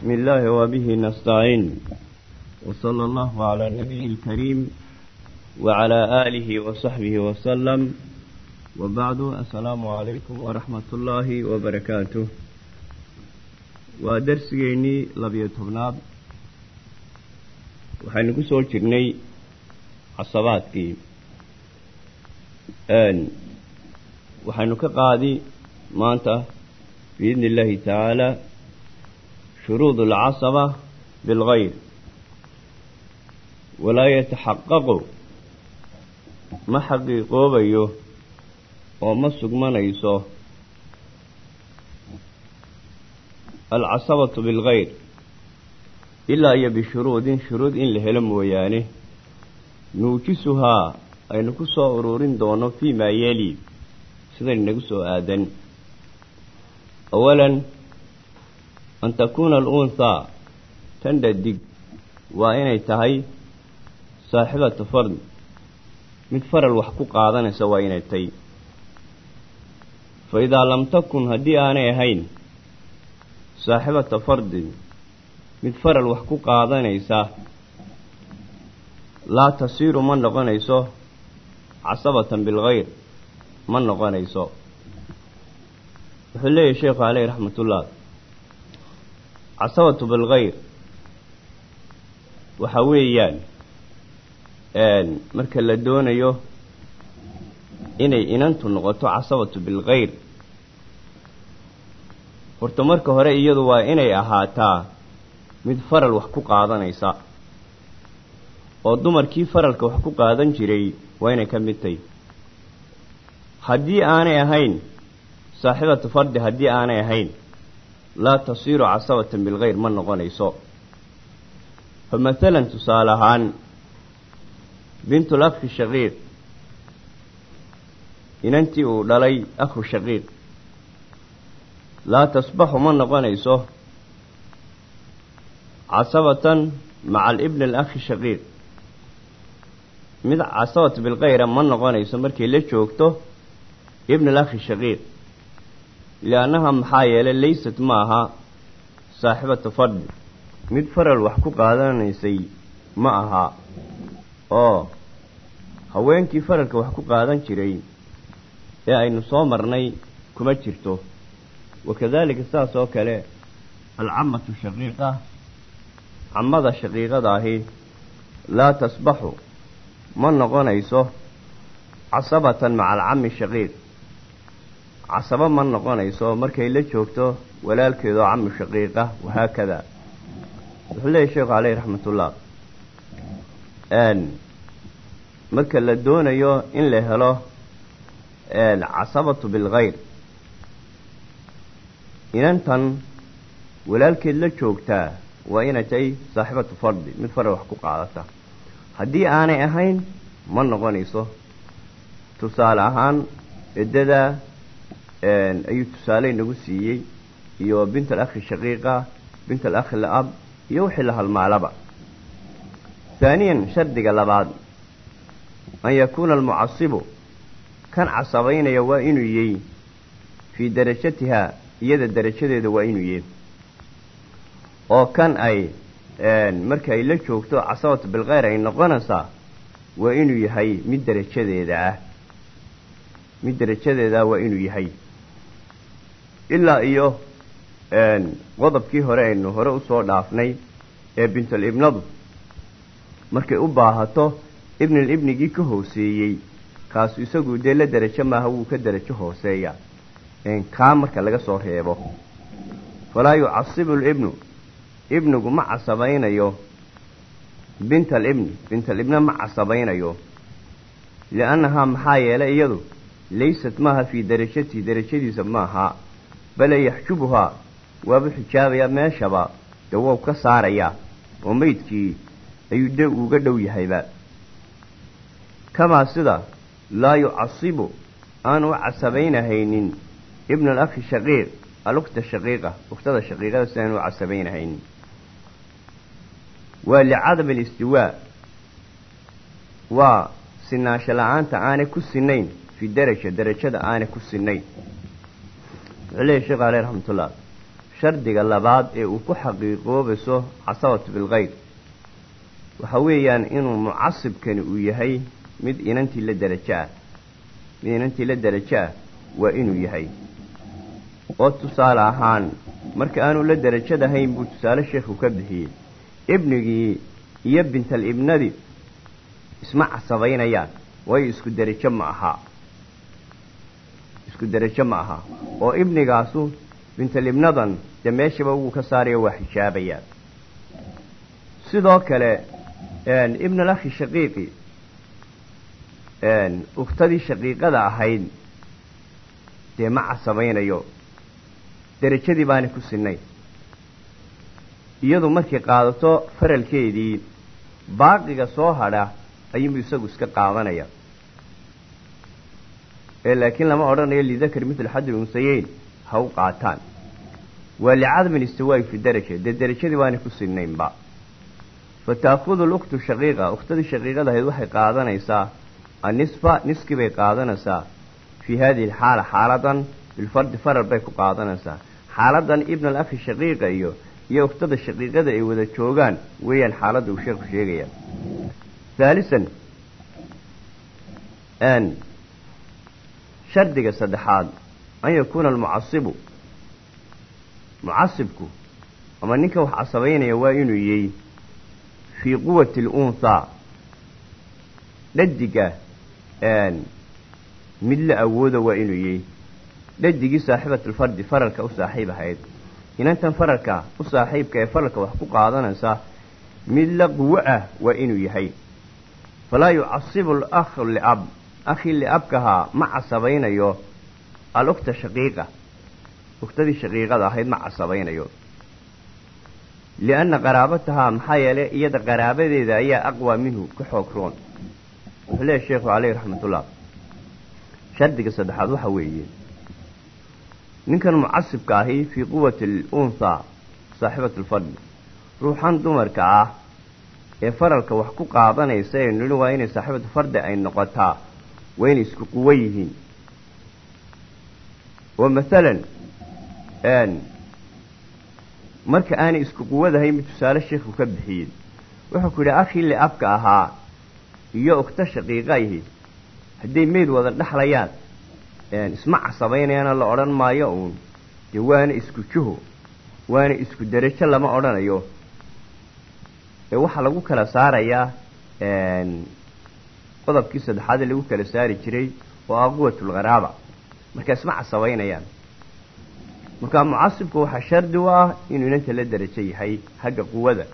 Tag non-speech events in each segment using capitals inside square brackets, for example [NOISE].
بسم الله وبه نستعين وصلى الله على النبي الكريم وعلى آله وصحبه وسلم وبعد السلام عليكم ورحمة الله وبركاته ودرسيني لبي تبناد waxaynu ku soo jirnay casabaadkii waxaynu ka qaadi maanta biidni illaahi shuruud alcasaba bilgayr walaa yataxaqaqu ma xaqiiqoobayo oo ma sugmanayso alcasabatu bilgayr ilaa iyo bishuruudin shuruud in la helo mooyaane nuujisuhaa aynu ku soo ururin doono fii maa yeli sidaynagu soo aadan an takuuna alunhaa tan dhadig waa inay tahay saaxibatu fard mid faral wax ku qaadanaysa waa inay tahay fa idaa lam takun haddii aanay ahayn saaxibata fardin mid faral wax ku qaadanaysa laa tasiiru ma noqonayso casabatan bilgayr ma noqonayso wuxuu leeyahy sheekhu caleyhi raxmatullah casabatu bilgayr waxa weeyaan marka la doonayo inay inantu noqoto casabatu bilgayr horta marka hore iyadu waa inay ahaataa mid faral wax ku qaadanaysa. Oo dumarkii faralka wax ku qaadan jiray waa inay ka mid tahy haddii aanay ahayn saaxibatu fardi haddii aanay ahayn laa tasiiru casabatan bilgayr ma noqonayso. Fa mathalan tusaale ahaan bintul akhi shaqiiq inantii uu dhalay akhu shaqiiq laa tasbaxu ma noqonayso casabatan maca alibni alakhi shaqiiq. Mid casabat bilkayra ma noqonayso markay la joogto ibn alakhi shaqiiq liannaha maxaa yeelay laysat ma aha saaxibatu fadli mid faral wax ku qaadanaysay ma aha oo haweenkii faralka wax ku qaadan jiray ee aynu soo marnay kuma jirto wakadalika saas oo kale alcamatu shaqiiqa camada shaqiiqada ahi laa tasbaxu ma noqonayso casabatan maca alcami shaqiiq casabo ma noqonayso markay la joogto walaalkeedoo cami shaqiiqa wahaakada. Wuxuu leeyahy sheekhu caleyhi raxmatullah. Marka la doonayo in la helo casabatu bilgayr inantan walaalkeed la joogtaa waa inay tahay saaxibatu fardi mid faral wax ku qaadata. Haddii aanay ahayn ma noqonayso. Tusaale ahaan eddada ayuu tusaale inagu siiyey. Iyo bint alakhi shaqiiqa bint alakhi la-ab iyo wixii la halmaalaba. Haaniyan shardiga labaad. An yakuuna almucasibu kan casabaynaya waa inuu yey fii darajatihaa iyada darajadeeda waa inuu yey oo kan ay marka ay la joogto casabatu bilkayr ay noqonaysaa waa inuu yahay mid darajadeeda ah. Mid darajadeeda ah waa inuu yahay ilaa iyo qodobkii hore aynu hore u soo dhaafnay ee bintul ibnadu markay u baahato ibnil ibnigii ka hooseeyey kaasu isagu dee la derajo maaha wuu ka derajo hooseeya. Kaa marka laga soo reebo. Falaa yucasibu libnu ibnigu ma casabaynayo bint alibni bintalibna ma casabaynayo liannahaa maxaa yeelay iyadu? Laysat maaha fii darajatihi darajadiisa maaha bale yaxjubuhaa waaba xijaabaya meeshaba dee wou ka saarayaa oo meydkii ayuu de uga dhow yahayba kamaa sida laa yucasibu aan u casabaynahaynin ibn alakhi shaqiiq alukta shaqiiqa uktada shaqiiqada sidaan u casabaynahaynin waa licadami alistiwaa waa sinaansho la'aanta aanay ku sinayn fi daraja darajada aanay ku sinayn wuxuu leeyahy sheekh aleh raxmatullah shardiga labaad ee uu ku xaqiiqoobayso casabatu bilkayr waxa weeyaan inuu mucasibkani uu yahay mid inantii la derajo ah mid inantii la derajo ah waa inuu yahay. Oo tusaale ahaan marka aanu la derajadahayn buu tusaale sheekhu ka bixiyey. Ibnigii iyo bintal ibnadii isma casabaynayaan waayo isku derajo ma aha isku derajo ma aha oo ibnigaasu bintal ibnadan dee meeshaba wuu ka saaraya waa xijaabayaan sidoo kale ibn alakhi shaqiiqi ukhtadii shaqiiqada ahayd dee ma casabaynayo derajadii baana ku sinay. Iyadu markay qaadato faralkeedii baaqiga soo hadha ayuunbu isagu iska qaadanaya ee laakiin lama odhanayo lidakar mitl xadil unsayeyn ha u qaataan. Waa licadami listiwaayi fi daraja dee derajadii baana ku sinaynba fa taakudu lukhtu shaqiiqa ukhtadii shaqiiqada ahayd waxay qaadanaysaa annisfa niskii bay qaadanaysaa fii hadihi alxaala xaaladan bilfardi faral bay ku qaadanaysaa. Xaaladan ibn alakhi shaqiiqa iyo iyo ukhtada shaqiiqada ay wada joogaan weeyaan xaaladda uu sheekhu sheegaya. Haalisan shardiga saddexaad an yakuuna almucasibu mucasibku ama ninka wax casabaynaya waa inuu yey fii quwati alunhaa dhadiga mid la awooda waa inuu yey dhadigii saaxibatulfardi faralka u saaxiib ahayd inantan faralka u saaxiibka ee faralka wax ku qaadanaysa mid la quwo ah waa inuu yahay falaa yucasibu alakh liab akhii liabkahaa ma casabaynayo alukta shaqiiqa uktadii shaqiiqada ahayd ma casabaynayo lianna qaraabatahaa maxaa yeelay iyada qaraabadeeda ayaa aqwaa minhu ka xoog roon wuxuu leeyahy sheekhu caleyhi raxmatullah shardiga saddexaad waxa weeye ninkan mucasibka ahi fii quwati alunhaa saaxibatu alfadli ruuxan dumarka ah ee faralka wax ku qaadanaysa ee nidhi waa inay saaxibatu fardi ay noqotaa waa inay isku quwo yihiin oo masalan marka aanay isku quwadahay mid tusaale sheekhu ka bixiyey wuxuu ku yidhi akhii liabka ahaa iyo ogta shaqiiqayhi hadday meyd wada dhexlayaan isma casabaynayaana la odhan maayo uun dee waana isku juho waana isku derajo lama odhanayo ee waxaa lagu kala saarayaa qodobkii saddexaad lagu kala saari jiray oo ah quwatulqaraaba marka isma casabaynayaan marka mucasibku waxaa shardi u ah inuu inanta la derajo yahay xagga quwada.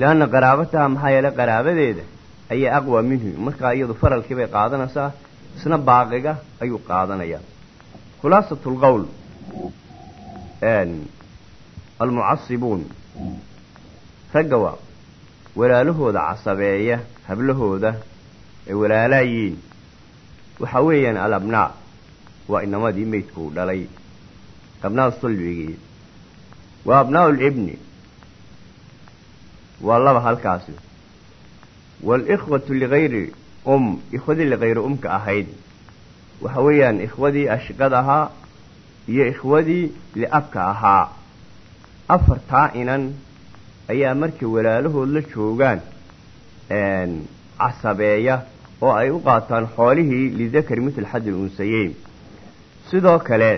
Lianna qaraabataha maxaa yeelay qaraabadeeda ayaa aqwa minhu. Markaa iyadu faralkii qaadanaysaa isna baaqiga ayuu qaadanayaa. Khulaasatu lqowl almucasibuun. Ragga waa walaalahooda casabeeya hablahooda ay walaalaayiin waxa weeyaan alabnaa waa inamadii meydku uu dhalay. Abnaa sulbigii waa abnaau libni waa laba halkaasi. Waalikhwatu ligayri um ikhwadii ligayri umka ahayd. Waxa weeyaan ikhwadii ashiqad ahaa iyo ikhwadii liabka ahaa. Afartaa inan ayaa markay walaalahood la joogaan casabeeya oo ay u qaataan xoolihii lidakari mitl xadil unsayeyn. Sidoo kale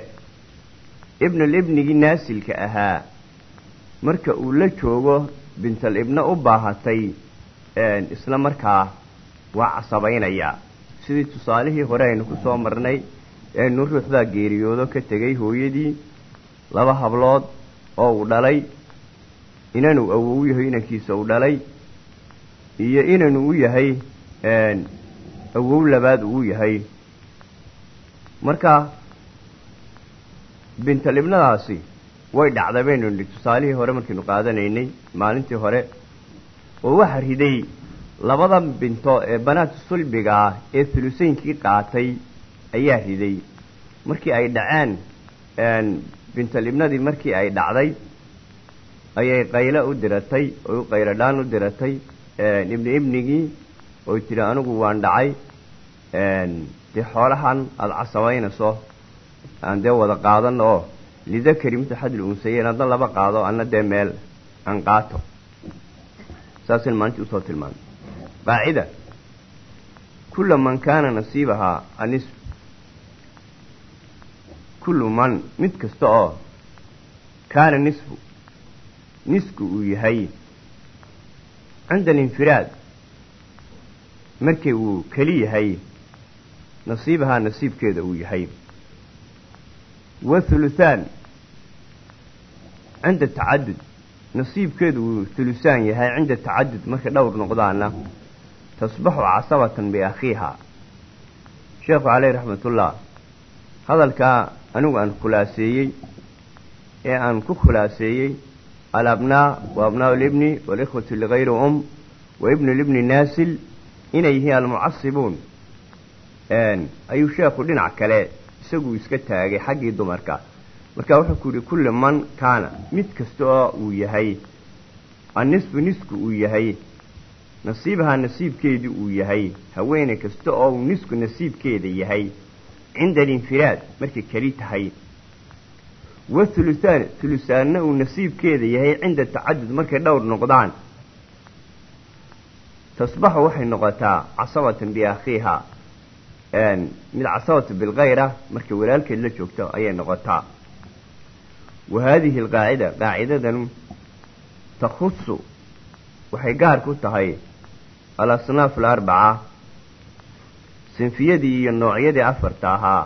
ibnul ibnigii naasilka ahaa marka uu la joogo bintal ibna u baahatay isla markaa waa casabaynayaa sidii tusaalihii hore aynu ku soo marnay eenu ruuxdaa geeriyoodo ka tegay hooyadii laba hablood oo uu dhalay inanuu awow yahay inankiisa uu dhalay iyo inanu u yahay awow labaad uu yahay. Marka bintalibnadaasi way dhacday baynu nidhi tusaalihii hore markaynu qaadanaynay maalintii hore oo waxa riday labada binto ee banaadka sulbiga ah ee huluseynkii qaatay ayaa riday. Markii ay dhaceen bintalibnadii markii ay dhacday ayay qaylo u diratay oy u qayladhaan u diratay ibni ibnigii oy tidhi anigu waan dhacay dee xoolahan aada casabaynayso aan dee wada qaadan oo lidakari mitl xadil unsayeyn hadna laba qaado anna dee meel aan qaato. Saasaynu maalintii u soo tilmaamay. Qaacida kula man kaana nasiibahaa anis kullu man mid kasta oo kaana nisfu nisku uu yahay cinda alinfiraad. Markii uu keli yahay nasiibahaa nasiibkeeda uu yahay. Wa huluthaan cinda tacadud nasiibkeedu uu hulusaan yahay cinda tacadud markay dhowr noqdaana tasbaxu casabatan biakhiiha. Sheekhu caleyh raxmatullah hadalkaa anigu aan khulaaseeyey ee aan ku khulaaseeyey alabnaa wa abnaau libni walikhwatu ligayri um wa ibnu libni naasil inay yihiin almucasibuun ayuu sheekhu dhinac kale isaguu iska taagay xaggii dumarka marka wuxuu ku yihi kulli man kaana mid kasta oo uu yahay annisfu nisku uu yahay nasiibahaa nasiibkeedii uu yahay haweeney kasta oo uu nisku nasiibkeeda yahay cinda alinfiraad markay keli tahay wa hulusaan hulusaanna uu nasiibkeeda yahay cinda tacadud markay dhowr noqdaan. Tasbaxu waxay noqotaa casabatan biakhiiha. Mid casabatu bilkayra markay walaalkeed la joogto ayay noqotaa. Wa haadihi alqaacida qaacidadan takhusu waxay gaar ku tahay alasnaaf alarbaca sinfiyadii iyo noocyadii afarta ahaa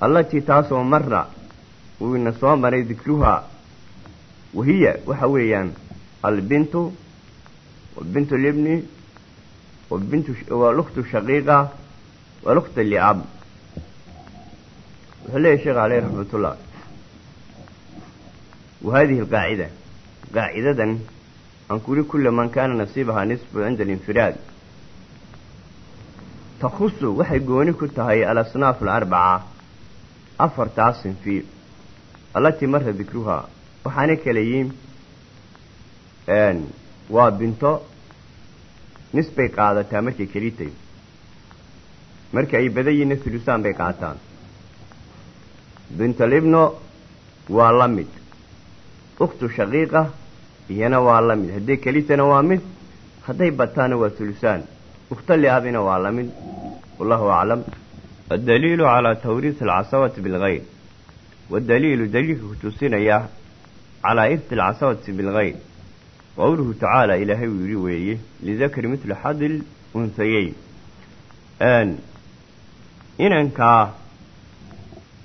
allatii taasoo marna uu ina soo maray dikruhaa wahiya waxa weeyaan albintu wabintu libni wabintu walukhtu shaqiiqa walukhta liab. Wuxuu leeyahy sheekh caleyh raxmatullah. Wa hadihi alqaacida qaacidadan aan kuli kula man kaana nasiibahaa nisfu cinda alinfiraad. Takhusu waxay gooni ku tahay alasnaaf alarbaca afartaa sinfi allatii mara dikruhaa waxaana kala yiin waa binto nis bay qaadataa markay kelitay marka ay badan yihiinna hulusaan bay qaataan. Bintolibno waa la mid. Ukhtu shaqiiqa iyana waa la mid. Hadday kelitana waa mid hadday bataana waa hulusaan ukhta liabina waa la mid. Wallahu aclam. Addaliilu calaa tawriis alcasabati bilgayr waddaliilu daliilka kutusinaya calaa irti alcasabati bilgayr qowluhu tacaala ilaahay uu yidhi weeye lidakari mitlu xadil unhayeyn inankaa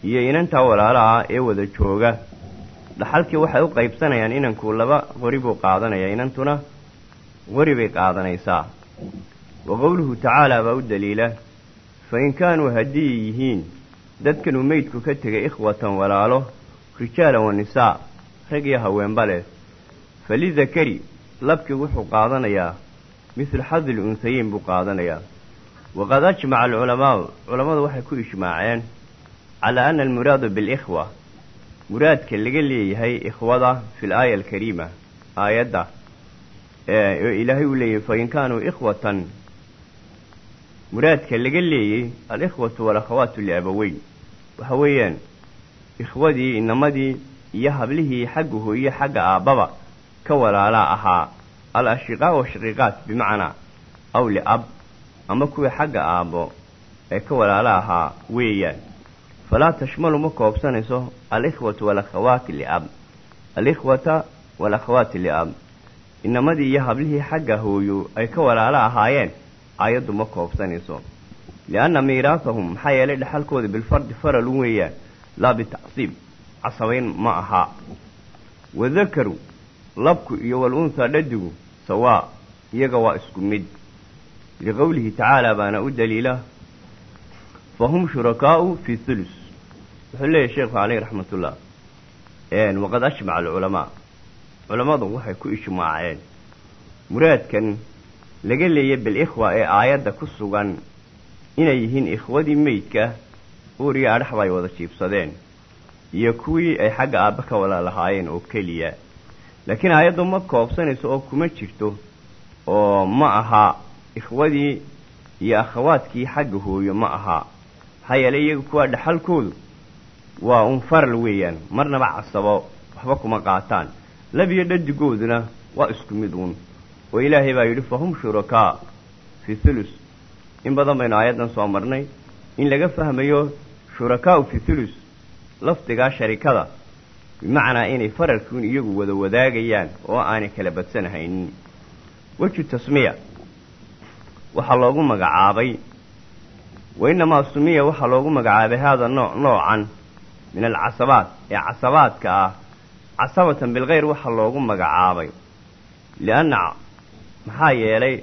iyo inantaa walaalaha ee wada jooga dhaxalkii waxay u qaybsanayaan inanku laba qori buu qaadanayaa inantuna qori bay qaadanaysaa wa qowluhu tacaala baa u daliila fa in kaanuu haddii yihiin dadkanuu meydku ka tegay ikhwatan walaalo rijaalan wa nisaa rag iyo haweenba leh. Falidakari labkii wuxuu qaadanayaa mithlu xadil unhayeyn buu qaadanayaa. Waqad ajmaca alculamaau culammadu waxay ku ijmaaceen calaa ana almuraadu bilikhwa muraadka laga leeyahay ikhwada fi laaya alkariima aayadda oo ilaahay uu leeyahay fain kaanuu ikhwatan muraadka laga leeyay alikhwatu walakhawaatu liabaweyn waxa weeyaan ikhwadii inamadii iyo hablihii xagga hooye xagga aabbaba ka walaalaa ahaa al ashiqaa washaqiiqaat bimacnaa aw liab ama kuwii xagga aabbo ee ka walaala ahaa weeyaan. Falaa tashmalu ma koobsanayso alikhwatu walakhawaati liab. Alikhwata walakhawaati liab. Inamadii iyo hablihii xagga hooyo ay ka walaalo ahaayeen aayaddu ma koobsanayso. lianna miiraasahum maxaa yeelay dhexalkooda bilfardi faralun weeyaan laa bitacsiib casabayn ma aha wadakaru labku iyo walunhaa dhadigu sawaa iyaga waa isku mid. liqowlihi tacaala baana u daliila fahum shurakaau fi hulus wuxuu leeyahy sheekhu caleyh raxmatullah waqad ajmaca alculamaa culammadu waxay ku ijmaaceen muraadkan laga leeyay bilikhwa ee aayadda ku sugan inay yihiin ikhwadii meydka uuriya adhaxba ay wada jiibsadeen iyo kuwii ay xagga aabbe ka wala lahaayeen oo keliya. Laakiin aayaddu ma koobsanayso oo kuma jirto oo ma aha ikhwadii iyo akhawaadkii xagga hooyo ma aha. Maxaa yeelay iyaga kuwaa dhaxalkoodu waa un faral weeyaan marnaba casabo waxba kuma qaataan. Labiyo dhadigooduna waa isku mid uun oo ilaahay baa yidhi fahum shurakaa fi thulus in badan baynu aayaddan soo marnay in laga fahmayo shurakaau fi thulus lafdigaa sharikada bimacnaa inay faralkuun iyagu wada wadaagayaan oo aanay kala badsanahaynin weju tasmiya. Waxaa loogu magacaabay wa innamaa sumiya waxaa loogu magacaabay haada nooc noocan min alcasabaat ee casabaadka ah casabatan bilkhayr waxaa loogu magacaabay lianna maxaa yeelay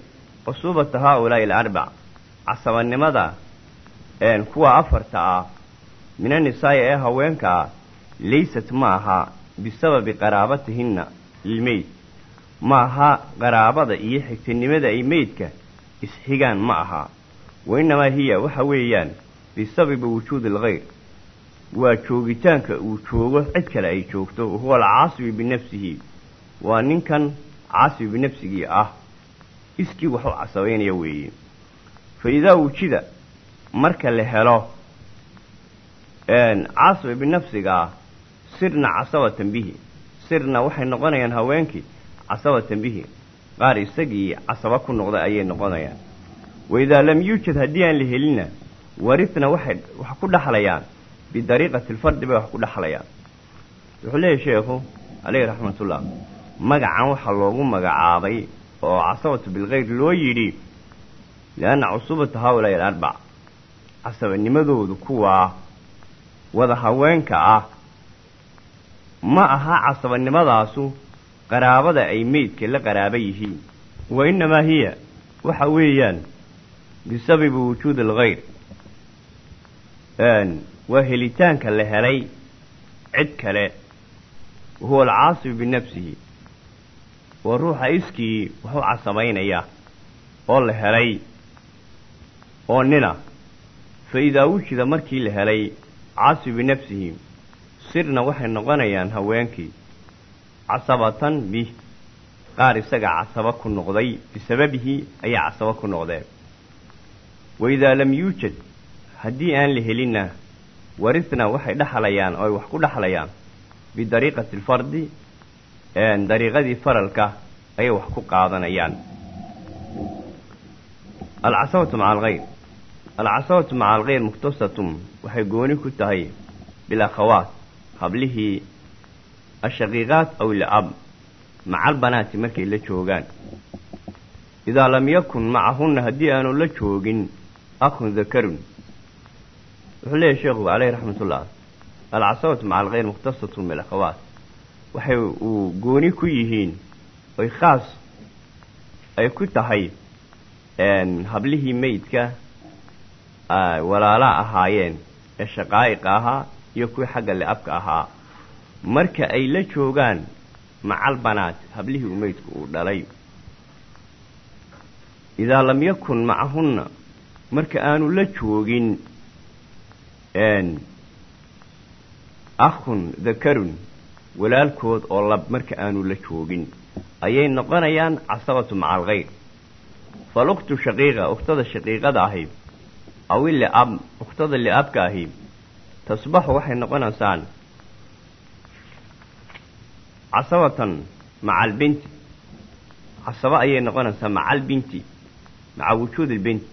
cusuubata haa-ulaa'i alarbac casabanimada kuwa afarta ah min annisaa'i ee haweenka ah laysat ma bisababi qaraabatihinna lilmeyd ma aha qaraabada iyo xigtanimada ay meydka isxigaan ma aha. Wa innamaa hiya waxa weeyaan bisababi wujuudi alkhayr waa joogitaanka uu joogo cid kale ay joogto wahuwa alcaasibi binafsihi waa ninkan caasibi binafsigii ah iskii wax u casabaynaya weeye. Fa idaa wujida marka la helo caasibi binafsigaa sirna casabatan bihi. Sirna waxay noqonayaan haweenkii casabatan bihi. Qaar isagii casaba ku noqday ayay noqonayaan. Wa idaa lam yuujad haddii aan la helinna warifna waxay wax ku dhaxlayaan. Bidariiqati alfardi bay wax ku dhaxlayaan. Wuxuu leeyahy sheekhu caleyhi raxmatullah magacan waxaa loogu magacaabay oo casabatu bilkhayr loo yidhi lianna cusubata haa-ulaa'i alarbac casabanimadoodu kuwaa wada haweenka ah ma aha casabanimadaasu qaraabada ay meydka la qaraaba yihiin wa innamaa hiya waxa weeyaan bisababi wujuudi alkhayr waa helitaanka la helay cid kale wahuwa alcaasibu binafsihi waa ruuxa iskii wax u casabaynaya oo la helay oo nina fa idaa wujida markii la helay caasibu binafsihi sirna waxay noqonayaan haweenkii. Casabatan bih qaar isaga casaba ku noqday bisababihi ayay casaba ku noqdeen. Wa idaa lam yuujad haddii aan la helinna warithna waxay dhexlayaan oo ay wax ku dhexlayaan bidariiqati alfardi dariiqadii faralka ayay wax ku qaadanayaan. Alcasabatu maca alkhayr alcasabatu maca alkhayr mukhtasatun. Waxay gooni ku tahay bilakhawaat hablihii ashaqiiqaat aw liab maca albanaati markay la joogaan. Idaa lam yakun macahunna haddii aanu la joogin akhun dakarun wuxuu leeyahy sheekhu caleyhi raxmatullah alcasabatu maca alkhayr mukhtasatun bilakhawaat waxay uu gooni ku yihiin oy khaas ay ku tahay hablihii meydka walaala ahaayeen ee shaqaa'iqa ahaa iyo kuwii xagga le-abka ahaa. Marka ay la joogaan macal banaat hablihii uu meydku uu dhalay. Idaa lam yakun macahunna marka aanu la joogin akhun dakarun walaalkood oo lab marka aanu la joogin ayay noqonayaan casabatu maca alkhayr falukhtu shaqiiqa ukhtada shaqiiqada ahi aw iliab ukhtada li-abka ahi tasbaxu waxay noqonaysaan casabatan maca albinti casabo ayay noqonaysaa maca albinti maca wujuud albinti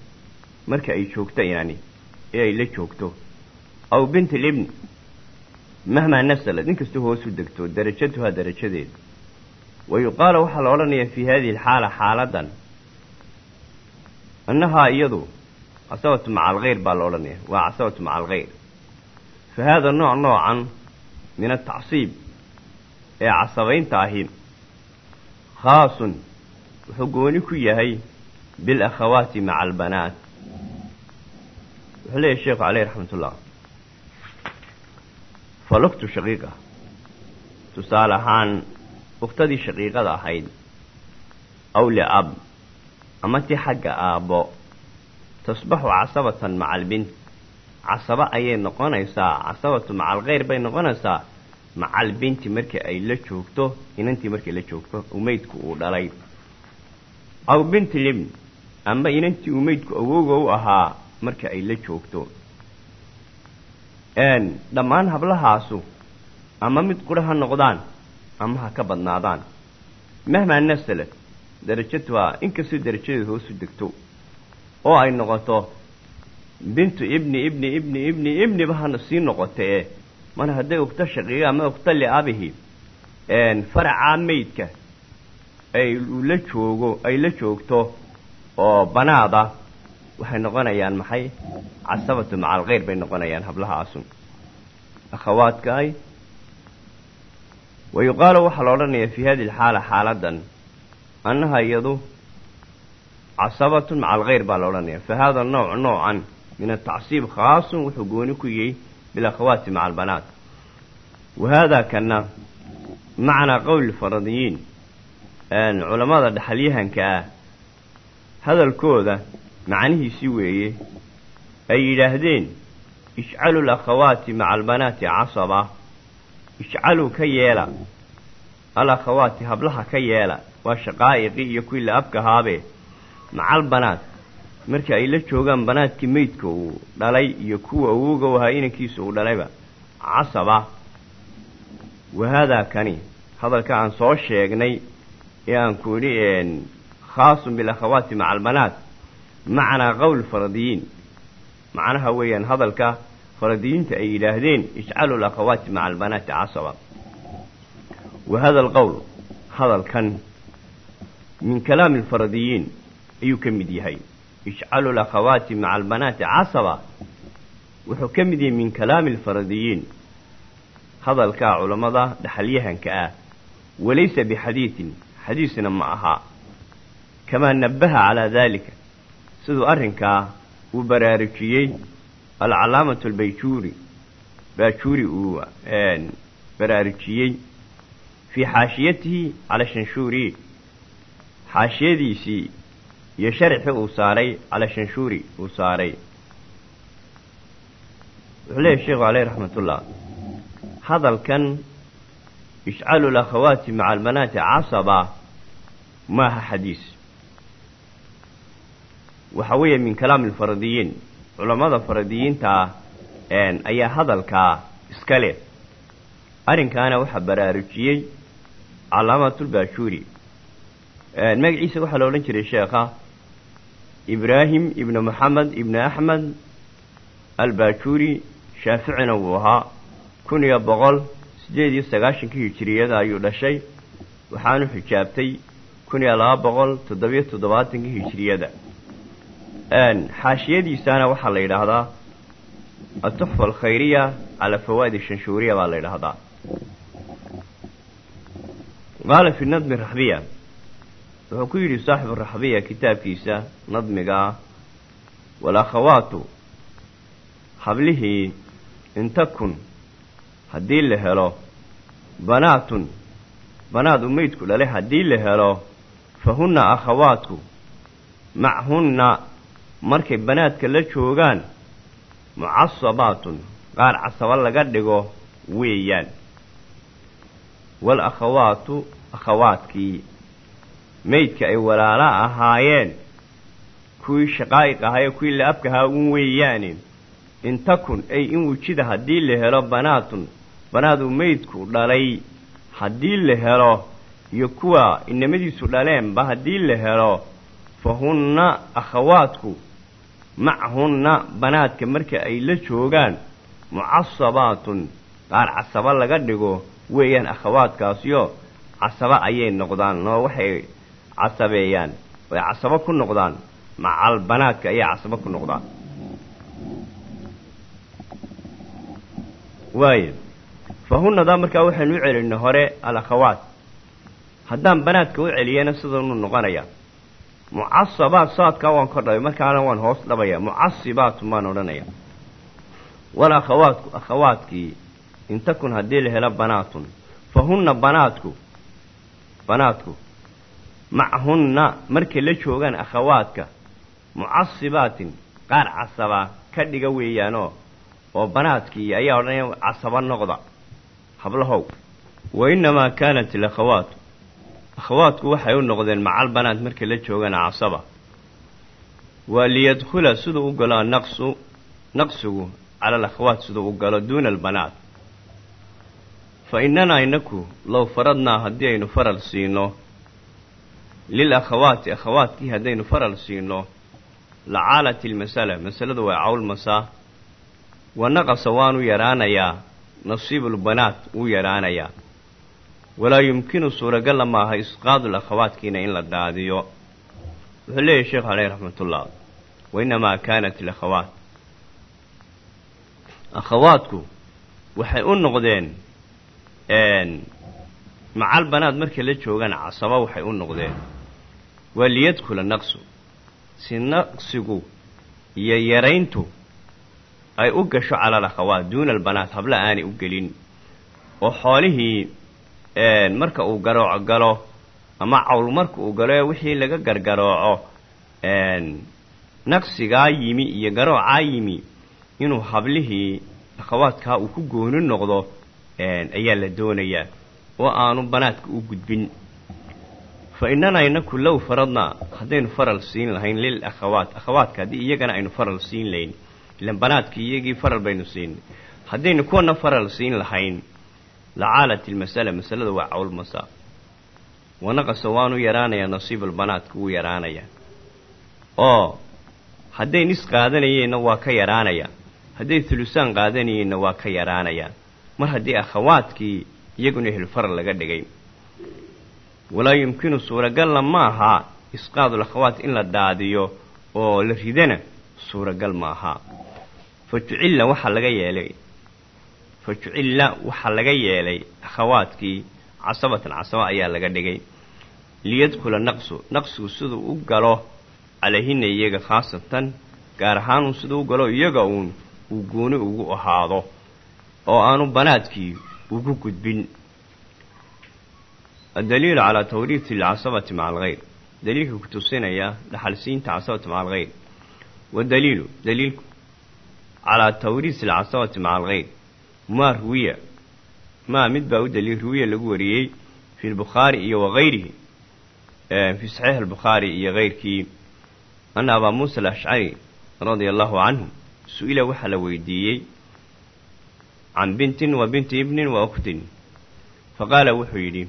marka ay joogto yani ee ay la joogto. Aw binti libni mahmaa nasalad inkastoo hoosu degto darajatuhaa darajadeeda wa yuqaalu waxaa la odhanayaa fii hadihi alxaala xaaladan annahaa iyadu casabatu maca alkhayr baa la odhanaya waa casabatu maca alkhayr fa haada nooc noocan min atacsiib ee casabaynta ahi khaasun wuxuu gooni ku yahay bilakhawaati maca albanaat wuxuu leeyahy sheekhu caleyh raxmatullah falugtu shaqiiqa tusaale ahaan uktadii shaqiiqada ahayd aw liab ama ti xagga aabbo tasbaxu casabatan maca albint casabo ayay noqonaysaa casabatu maca alkhayr bay noqonaysaa maca albinti markii ay la joogto inantii markay la joogto umeydku uu dhalay aw binti libn amba inantii umeydku awooga u ahaa marka ay la joogto dhammaan hablahaasu ama mid qura ha noqdaan ama ha ka badnaadaan. Mahmaa nasalat darajatuha inkastoo darajadeedu hoosu degto oo ay noqoto bintu ibni ibni ibni ibni ibniba hana sii noqotee mar hadday ugta shaqiiga ama ugta liabihi faracaa meydka ay la joogo ay la joogto oo banaada waxay noqonayaan maxay? Casabatu maca alkheyr bay noqonayaan hablahaasun akhawaadka ay wa waxaa la odhanayaa fii hadihi alxaala xaaladan annaha iyadu casabatun maca alkheyr baa la odhanaya fa nooc noocan min atacsiib khaasun wuxuu gooni ku yahay bilakhawaati maca albanaat wa kana macnaa qowli faradiyiin culammada dhaxalyahanka ah hadalkooda macnihiisii weeye. Ay yidhaahdeen ijcalu lakhawaati maca albanaati casaba. Ijcaluu ka yeela. Alakhawaati hablaha ka yeela. Waa shaqaa'iqii iyo kuwii la abkahaabe maca albanaat marka ay la joogaan banaadkii meydka uu dhalay iyo kuwa awowga u ahaa inankiisa uu dhalayba casaba. Wa haadaa kani hadalka aan soo sheegnay ee aan ku idhi khaasun bilakhawaati maca albanaat macnaa qowl faradiyiin. Macnaha weeyaan hadalka faradiyiinta ay yidhaahdeen ijcalu lakhawaati maca albanaati casaba. Wa hada alqowl hadalkan min kalaami alfaradiyiin ayuu ka mid yahay. Ijcalu lakhawaati maca albanaati casaba wuxuu ka mid yahay min kalaami alfaradiyiin hadalkaa culammada dhaxalyahanka ah walaysa bixadiidin xadiisna ma aha. Kamaa nabbaha calaa daalika siduu arrinkaa uu baraarujiyey alcalaamatu albayjuuri. Baajuuri uu baraarujiyey fii xaashiyatihi cala shanshuuri. Xaashiyadiisii iyo sharxii uu saaray cala shanshuuri uu saaray. Wuxuu leeyahy sheekhu caleyh raxmatullah hadalkan ijcalu lakhawaati maca albanaati casaba maaha xadiis waxa weeye min kalaami alfaradiyiin. Culammada faradiyiinta ayaa hadalkaa iska leh. Arrinkaana waxaa baraarujiyey calaamatulbaajuuri magaciisa waxaa la odhan jiray sheekha ibraahim ibnu moxamed ibnu axmed albaajuuri shaaficina wuu ahaa. Kun iyo boqol siddeed iyo sagaashankii hijiriyada ayuu dhashay waxaanu xijaabtay kun iyo laba boqol toddobiyo toddobaatankii hijiriyada xaashiyadiisana waxaa la yidhaahdaa atuxfa alkhayriya calaa fawaa'id shanshuuriya baa la yidhaahdaa. Qaala fi nadmi raxbiya wuxuu ku yidhi saaxibu raxbiya kitaabkiisa nadmiga ah walakhawaatu hablihii intakun haddii la helo banaatun banaad u meydku dhalay haddii la helo fa markay banaadka la joogaan mucasabaatun qaar casaba laga dhigo weeyaan. Wal akhawaatu akhawaadkii meydka ay walaala ahaayeen. Kuwii shaqaa'iq ahaayee kuwii la abkahaa un weeyaane in takun ay in wujida haddii la helo banaatun banaad uu meydku dhalay haddii la helo iyo kuwa inamadiisu dhaleenba haddii la helo fa hunna machunna banaadka marka ay la joogaan mucasabaatun qaar casaba laga dhigo weeyaan akhawaadkaasiyo casaba ayay noqdaan oo waxay casabeeyaan way casabo ku noqdaan macal banaadka ayay casabo ku noqdaan waayo fa hunnadaa markaa waxaynu u celinay hore alakhawaat haddaan banaadka u celiyana sidanuu noqonaya mucasabaat saadkaa waan kor dhabay markaana waan hoos dhabaya mucasibaatun baan odhanaya. Wal akhawaatku akhawaadkii in takun haddii la helo banaatun fa hunna banaadku banaadku machunna markay la joogaan akhawaadka mucasibaatin qaar casaba ka dhiga weeyaanoo oo banaadkii ayaa odhanaya casaba noqda hablahow. Wa innamaa kaanat ilakhawaatu akhawaadku waxay u noqdeen macal banaad markay la joogaan casaba. Waa liyadkhula siduu u galo naqsu naqsigu cala alakhawaat siduu u galo duuna albanaat. Fa innanaa inaku low faradnaa haddii aynu faral siino lil akhawaati akhawaadkii haddaynu faral siino la caalat ilmasala masaladu waa cawlmasaa wa naqasa waanu yaraanayaa nasiibulbanaat wuu yaraanayaa walaa yumkinu suuragalla maaha isqaadu lakhawaadkiina in la daadiyo. Wuxuu leeyahy sheekhu caleyh raxmatullah wa innamaa kaanat ilakhawaat akhawaadku waxay u noqdeen macal banaad markay la joogaan casaba waxay u noqdeen. Waa liyadkula naqsu. Si naqsigu iyo yarayntu ay u gasho cala alakhawaat duuna albanaat habla aanay u gelin oo xoolihii marka uu garooco galo. Ama cawl marka uu galo wixii laga gargarooco. Naqsigaa yimi iyo garoocaa yimi. Inuu hablihii akhawaadkaa uu ku gooni noqdo ayaa la doonayaa. Oo aanu banaadka u gudbin. Fa innanaa inaku low faradnaa haddaynu faral siin lahayn lil akhawaat akhawaadka haddii iyagana aynu faral siin lahayn ilan banaadkii iyagii faral baynu siinay haddaynu kuwana faral siin lahayn la caalat ilmasala masalada waa cawlmasa wanaqasa waanu yaraanayaa nasiibulbanaadka wuu yaraanayaa oo hadday nis qaadanayeenna waa ka yaraanayaa hadday hulusaan qaadanayeenna waa ka yaraanayaa mar haddii akhawaadkii iyaguna ehlfaral laga dhigay. Walaa yumkinu suuragalla ma aha isqaadul akhawaat in la daadiyo oo la ridana suuragal ma aha fa jucilla waxaa laga yeelay fa jucilla waxaa laga yeelay akhawaadkii casabatan casaba ayaa laga dhigay liyadkhula naqsu. Naqsigu siduu u galo calayhina iyaga khaasatan gaar ahaanun siduu u galo iyaga uun uu gooni ugu ahaado oo aanu banaadkii ugu gudbin. Addaliilu calaa tawriiti alcasabati maca alkhayr daliilka ku tusinaya dhaxalsiinta casabati maca alkhayr wadaliilu daliilku calaa tawriiti alcasabati maa ruwiya maa mid baa u daliil ruwiya lagu wariyey fi lbukhaari iyo wakayrihi fi saxiix albukhaari iyo kayrkii ana abaa muusa alashcari radia allahu canhu su'ila la weydiiyey can bintin wa binti ibnin wa ukhtin faqaala wuxuu yidhi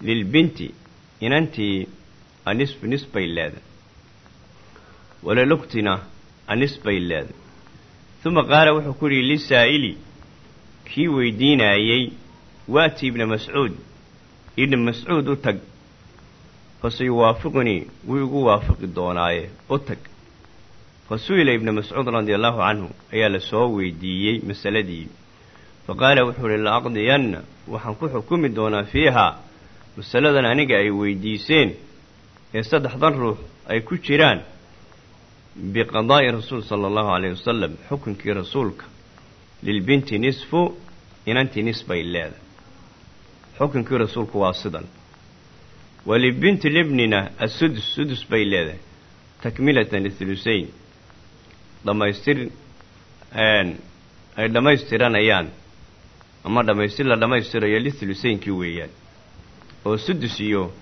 lilbinti inantii anisfu nis bay leeday walaluktina anis bay leeday uma qaala wuxuu ku yidhi lisaa'ili kii weydiinaayey waati ibna mascuud. Ibna mascuud u tag. Fase yuwaafiqunii wuu igu waafiqi doonaaye u tag. Fa su'ila ibna mascuud radia canhu ayaa la soo weydiiyey masaladii. Fa qaala wuxuu ihi la aqdiyanna waxaan ku xukumi doonaa fiihaa masaladan aniga ay weydiiseen ee saddexdan ruux ay ku jiraan biqadaa'i rasuul sala allahu calayh wasalam xukunkii rasuulka lilbinti nisfu inantii nis bay leedahay xukunkii rasuulku waa sidan walibinti libnina assudus sudus bay leedahay takmilatan lithulusayn dhammaystir ay dhammaystiranayaan ama dhammaystir la dhammaystirayo lithulusaynkii weeyaan oo sudus iyo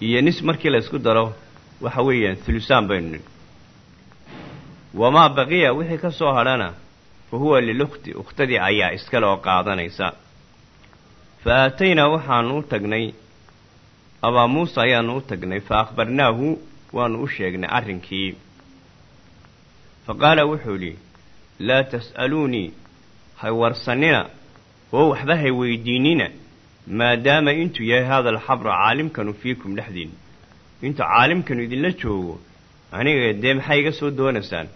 iyo nis markii la ysku daro waxa weeyaan thulusaan baynu nidhi wamaa baqiya wixii ka soo hadhana fa huwa lilukhti ukhtadii ayaa iskale oo qaadanaysa fa aataynaa waxaanu u tagnay abaa muuse ayaanu u tagnay fa akhbarnaahu waanu u sheegnay arrinkii fa qaala wuxuu idhi laa tas'aluunii hay warsannina oo waxba hay weydiinina maadaama intuu yahay hada alxabra caalimkanu fiikum dhexdiin intuu caalimkanu idinla joogo aniga dee maxay iga soo doonaysaan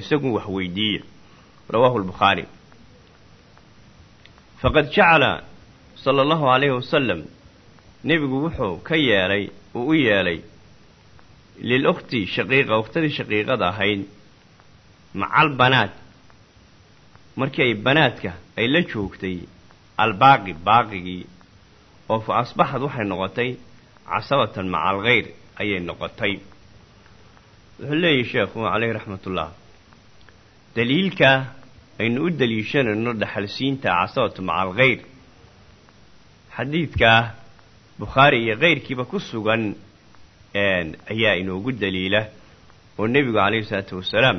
isagun wax weydiiya rawaahu lbukhaari faqad jacala sala allahu calayhi wasalam nebigu wuxuu ka yeelay uu u yeelay lilukhti shaqiiqa ukhtadii shaqiiqada ahayd macal banaad markii ay banaadka ay la joogtay albaaqi baaqigii oo fa asbaxad waxay noqotay casabatan maca alkhayr ayay noqotay wuxuu leeyahi sheekhu caleyhi raxmatullah daliilka aynu u daliishanayno dhaxalsiinta casabatu maca alkhayr xadiidkaa bukhaari iyo kayrkiiba ku sugan ayaa inoogu daliila oo nebigu calayhi salaatu wasalaam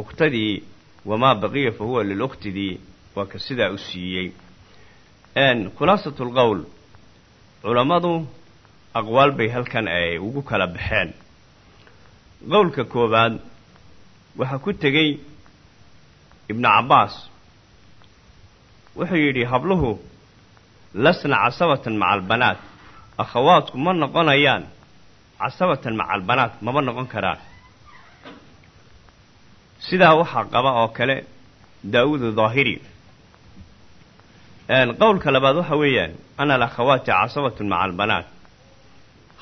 ukhtadii wamaa baqiya fa huwa liluktidii waa ka sidaa u siiyey. Khulaasatu lqowl culammadu aqwaal bay halkan ay ugu kala baxeen. Qowlka koowaad waxaa ku tegey ibnu cabbaas wuxuu yidhi habluhu lasna casabatan maca albanaat akhawaadku ma noqonayaan casabatan maca albanaat mama noqon karaan. Sidaa waxaa qaba oo kale daawuudu daahiri. Qowlka labaad waxa weeyaan ana alakhawaati casabatun maca albanaat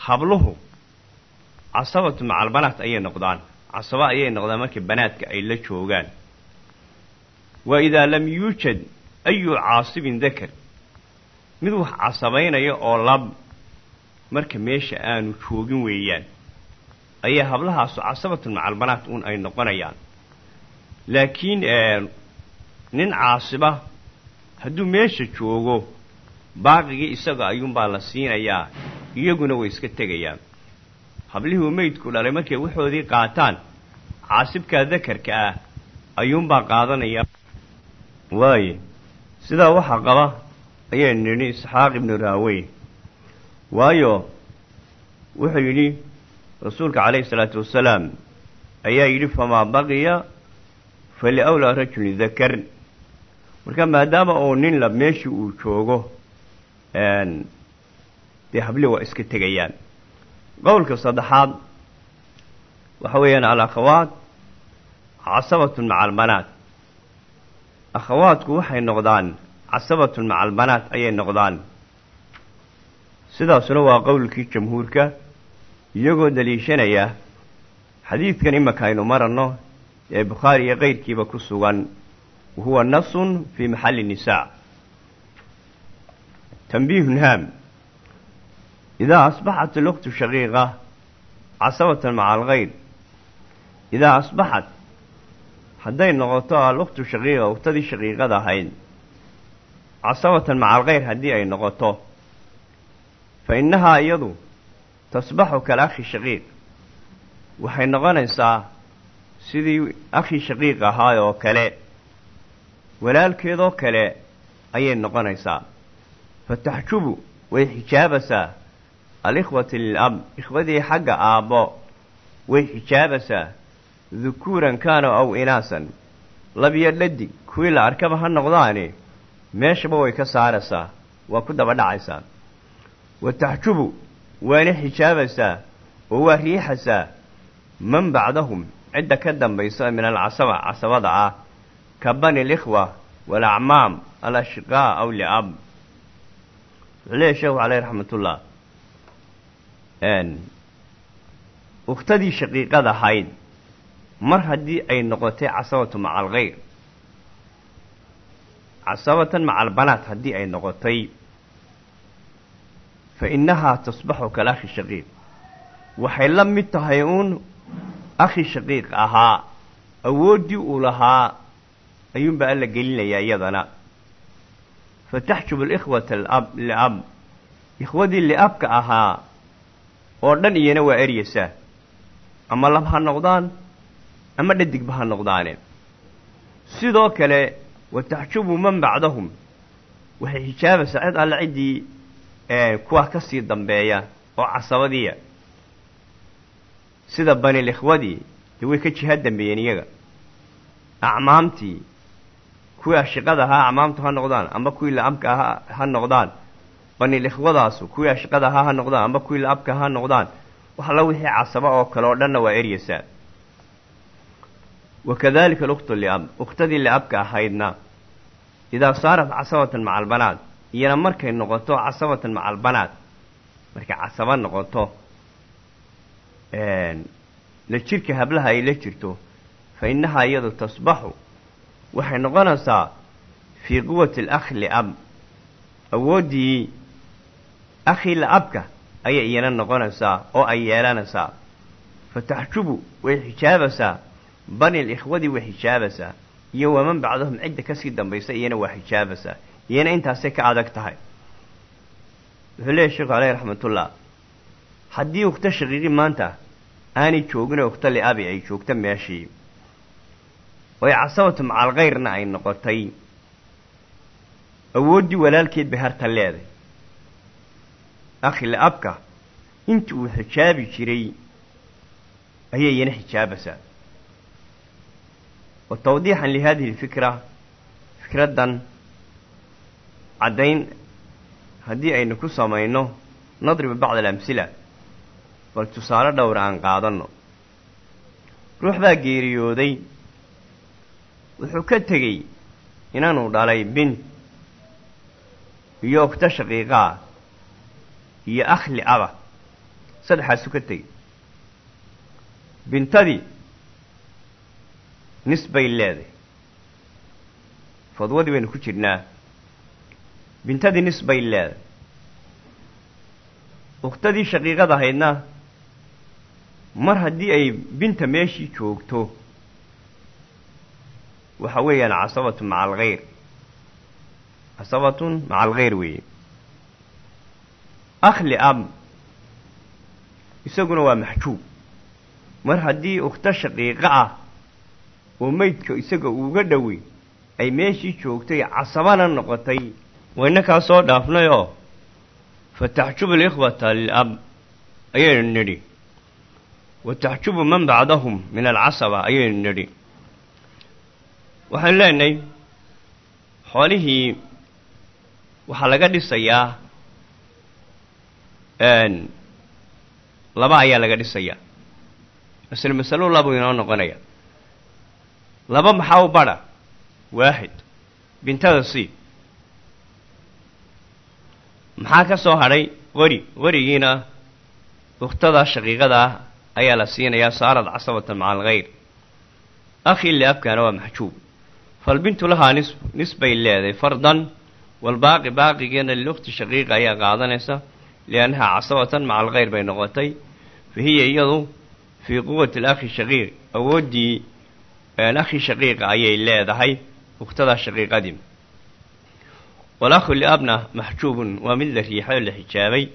habluhu casabatu maca albanaat ayay noqdaan. Casaba ayay noqdaan markii banaadka ay la joogaan wa idaa lam yuujad ayu caasibin dakar mid wax casabaynaya oo lab marka meesha aanu joogin weeyaan ayaa hablahaasu casabatun maca albanaat uun ay noqonayaan laakiin nin caasiba hadduu meesha joogo baaqigii isaga ayuunbaa la siinayaa iyaguna way iska tegayaan hablihii uu meydku dhalay markay waxoodii qaataan caasibkaa dakarka ah ayuunbaa qaadanaya waaye sidaa waxaa qaba ayaynu nidhi isxaaq ibnu raawey waayo wuxuu yidhi rasuulka calayhi salaatu wasalaam ayaa yidhi famaa baqiya faliawlaa rajulin dakar. Marka maadaama uu nin lab meeshii uu joogo dee habli waa iska tegayaan. Qowlka saddexaad waxa weeyaan alakhawaat casabatun maca albanaat akhawaadku waxay noqdaan casabatun maca albanaat ayay noqdaan. Sidaasuna waa qowlkii jamhuurka iyagoo daliishanaya xadiidkan imaka aynu maranno ee bukhaari iyo keyrkiiba ku sugan wahuwa nasun fii maxalli nisaa. Tanbiihun haam. Idaa asbaxat aluktu shaqiiqa casabatan maca alkhayr idaa asbaxat hadday noqoto aluktu shaqiiqa uktadii shaqiiqada ahayd casabatan maca alkhayr haddii ay noqoto fa innahaa iyadu tasbaxu kala akhi shaqiiq. Waxay noqonaysaa sidii akhi shaqiiq ahaa oo kale walaalkeedoo kale ayay noqonaysaa. Fa taxjubu way xijaabasaa. Alikhwati lilab ikhwadii xagga aabbo way xijaabasaa dukuuran kaano aw inaasan labiyo dhadig kuwii la arkaba ha noqdaani meeshaba way ka saaraysaa waa ku daba dhacaysaa wa taxjubu waana xijaabaysaa oo waa riixaysaa man bacdahum cidda ka dambaysa min alcasaba casabada ah ka bani alikhwa walacmaam alashqaa aw liab wuxuu leeyahy sheekhu caleyh ahayd mar haddii ay noqotay casabatu maca alkhayr casabatan maca albanaat haddii ay noqotay fa innahaa tasbaxu kal akhi shaqiiq. Waxay la mid tahay uun akhi shaqiiq ahaa awooddii uu lahaa ayuunbaa alla gelinayaa iyadana. Fa taxjubu alikhwata alab liab. Ikhwadii liabka ahaa oo dhan iyana waa eryaysaa ama lab ha noqdaan ama dhadigba ha noqdaane. Sidoo kale wa taxjubu man bacdahum. Waxay xijaabaysaa cid alle ciddii kuwaa ka sii dambeeya oo casabadiya. Sida banilikhwadii dee way ka jiha dambeeyeen iyaga. Acmaamtii kuwii ashiqada ahaa acmaamtu ha noqdaan ama kuwii la-abka ahaa ha noqdaan. Banilikhwadaasu kuwii ashiqada ahaa ha noqdaan ama kuwii la-abka ha noqdaan. Wax alla wixii casaba oo kale oo dhanna waa eryaysaa wa kadalika aluktu liab ukhtadii liabka ahaydna idaa saarat casabatan maca albanaat iyana markay noqoto casabatan maca albanaat markay casaba noqoto la jirka hablaha ay la jirto fa innahaa iyadu tasbaxu waxay noqonaysaa fii quwati alakhi liab awooddii akhi la-abka ayay iyana noqonaysaa oo ay yeelanaysaa fa taxjubu way xijaabaysaa bani likhwadii way xijaabaysaa iyo waman bacdahum cidda ka sii dambaysa iyana waa xijaabaysaa iyana intaasay ka adag tahay. Wuxuu leeyahy sheekhu caleyh raxmatullah haddii ukhto shaqiiqi maanta aanay joogin oo ukhto liabi ay joogto meeshii oy casabatu macal kayrna ay noqotay. Awooddii walaalkeed bay harta leeday akhile abka intii uu xijaabi jiray ayay iyana xijaabaysaa wa tawdiixan lihadihi alfikra fikraddan caddayn haddii aynu ku samayno nadribu bacd alamsila bal tusaale dhowra aan qaadanno ruux baa geeriyooday wuxuu ka tegey inaanuu dhalay bint iyo ogta shaqiiqaa iyo akhli aba saddexaasu ka tegey bintadii nis bay leeday fadwadii baynu ku jirnaa bintadii nis bay leeday ukhtadii shaqiiqada ahaydna mar haddii ay binta meeshii joogto waxa weeyaan casabatu maca alkhayr casabatun maca alkhayr weeye. Akhli ab isaguna waa maxjuub. Mar haddii ukhto shaqiiqo ah oo meydka isaga uuga dhowey ay meeshii joogtay casabana noqotay. Wayna kaa soo dhaafnayoo? Fa taxjubu alikhwata lilab ayaynu nidhi. Wa taxjubu man bacdahum min alcasaba ayaynu nidhi. Waxaanu leenahay xoolihii waxaa laga dhisayaa laba ayaa laga dhisayaa. Masle masalo labuu inoo noqonaya laba maxaa u badha waaxid bintada c. Maxaa ka soo hadhay qori qorigiina ukhtada shaqiiqadaa ayaa la siinayaa saarad casabatan maca alkhayr akhii liabkaana waa maxjuub. Falbintu lahaa nis nis bay leedahay fardan walbaaqi baaqigeena lilukhti shaqiiqa ayaa qaadanaysa liannahaa casabatan maca alkhayr bay noqotay. Fa hiya iyadu fii quwati alakhi shaqiiq awooddii akhi shaqiiqa ayay leedahay ukhtada shaqiiqadii walakhu liabna maxjuubun waa mid la riixay oo la xijaabay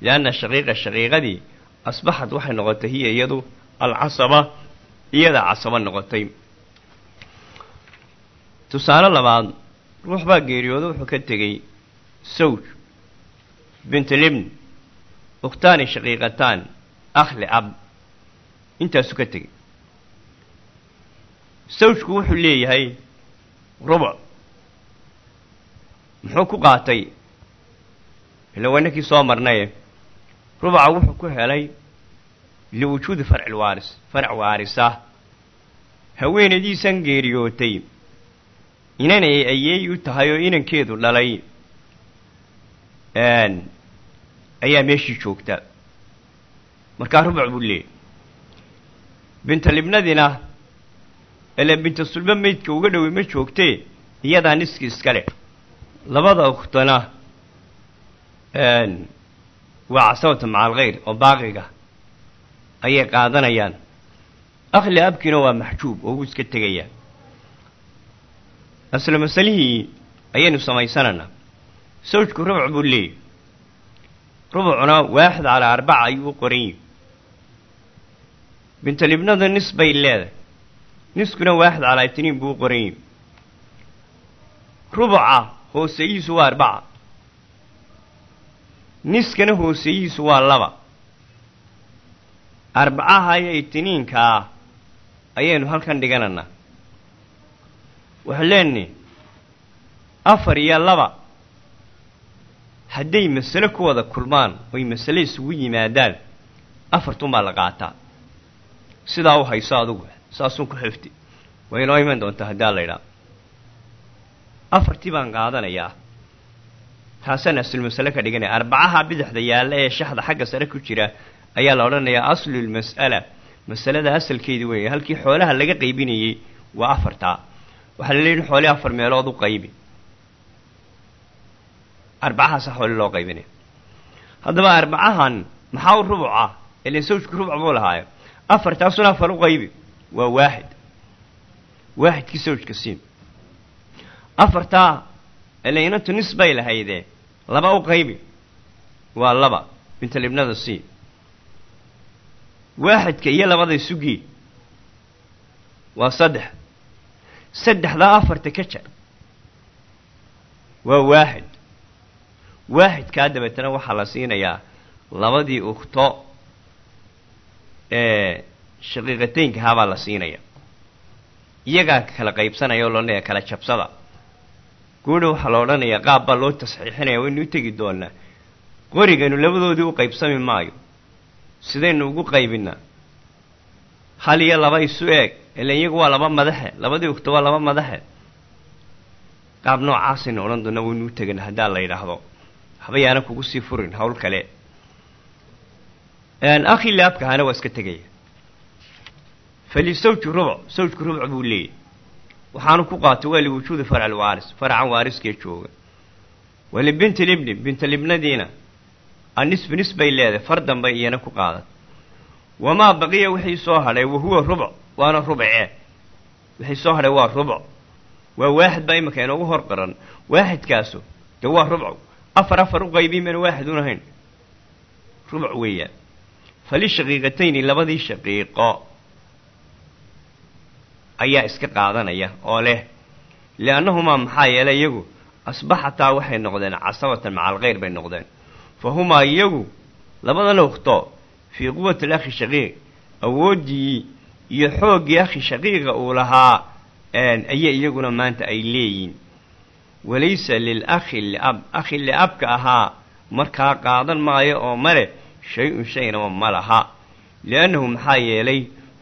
lianna shaqiiqa shaqiiqadii asbaxad waxay noqotay hiya iyadu alcasaba iyadaa casaba noqotay. Tusaale labaad ruux baa geeriyooda wuxuu ka tegey sawj bint libn ukhtaani shaqiiqataan akhli ab intaasuu ka tegey sawjku wuxuu leeyahay rubuc muxuu ku qaatay? Ila wanankii soo marnaye rubuca wuxuu ku helay liwujuudi farci lwaaris farc waarisa. Haweenadiisan geeriyootay. Inanay ayeey u tahay oo inankeedu dhalay. Ayaa meeshii joogta. Markaa rubuc buu leeyay bintalibnadina ele binta sulbe meydka uga dhowey ma joogtee iyadaa niski iska leh labada ukhtana waa casabata maca alkhayr oo baaqiga ayay qaadanayaan akhli abkiina waa maxjuub oo wuu iska tegayaa asla masalihii ayaynu samaysanaynaa sawjku rubuc buu leeyay rubucuna waaxid calaa arbaca ayuu u qoran yihi bintalibnada nis bay leedahay niskuna waaxid calaa itniin buu u qoran yihi rubuca hooseeyihiisu waa arbaca. Niskana hooseeyihiisu waa laba. Arbacaha iyo itniinkaa ayaynu halkan dhiganaynaa waxaan leenahay afar iyo laba hadday masale ku wada kulmaan oy masale isugu yimaadaan afartunbaa la qaataa. Sidaa u hayso adugu saasuun ku xifti way inoo iman doontaa haddaa la idhaa afartii baan qaadanayaa taasaan aslulmasale ka dhiganaya arbacaha bidixda yaalla ee shaxda xagga sare ku jira ayaa la odhanayaa aslulmas'ala masalada asalkeedii weeye halkii xoolaha laga qaybinayey waa afartaa waxaa la leeyihi xoolii afar meelood u qaybi. Arbacahaasa xooli loo qaybinaya haddaba arbacahan maxaa u rubuca? Ilan sawjku rubuc buu lahaayo afartaasuna afar u qaybi waa waaxid waaxidkii sawjka siin. Afartaa ila inantu nis bay lahaydee. Laba u qaybi. Waa laba. Bintalibnada siin. Waaxidka iyo labada sugii. Waa saddex. Saddexdaa afarta ka jar waa waaxid waaxidkaa dabeetana waxaa la siinayaa labadii ukto ee shaqiiqataynkahaa baa la siinaya iyagaa kala qaybsanaya oo loodhanaya kala jabsada. Guudha waxaa la odhanayaa qaab baa loo tasxiixinaya waynu u tegi doonaa. Qorigaynu labadoodii u qaybsami maayo. Sidaynu ugu qaybinaa. Hal iyo laba isu eeg. Ila iyagu waa laba madaxe. Labadii ukto waa laba madaxe. Qaab noocaasaynu odhan doonaa waynu u tegana haddaa la yidhaahdo. Waxba yaana kugu sii furin hawl kale akhi laabkahana waa iska tegaya fali sawju rubuc sawjku rubuc buu leeyahy waxaanu ku qaatay waa liwujuudi farc alwaaris farcan waariskee jooga wali binti libni bintalibnadiina anisbi nis bay leedahay fardan bay iyana ku qaadan wamaa baqiya wixii soo hadhay wahuwa rubuc waana rubcee wixii soo hadhay waa rubuc waa waaxid baa iminka inoogu hor qaran waaxidkaasu dee waa rubcu afar afar u qaybiin bayna waaxid un ahayn rubuc weeyaan fali shaqiiqatayni labadii shaqiiqo ayaa iska qaadanaya oo leh liannahumaa maxaa yeelay iyagu asbaxataa waxay noqdeen casabatan maca alkhayr bay noqdeen. Fa humaa iyagu labadana ukhto fii quwati alakhi shaqiiq awooddii iyo xooggii akhi shaqiiqa uu lahaa ayay iyaguna maanta ay leeyihiin walaysa lilakhi liab akhi liabka ahaa markaa qaadan maayo oo male shay-un shaynaba ma laha. Liannahu maxaa yeelay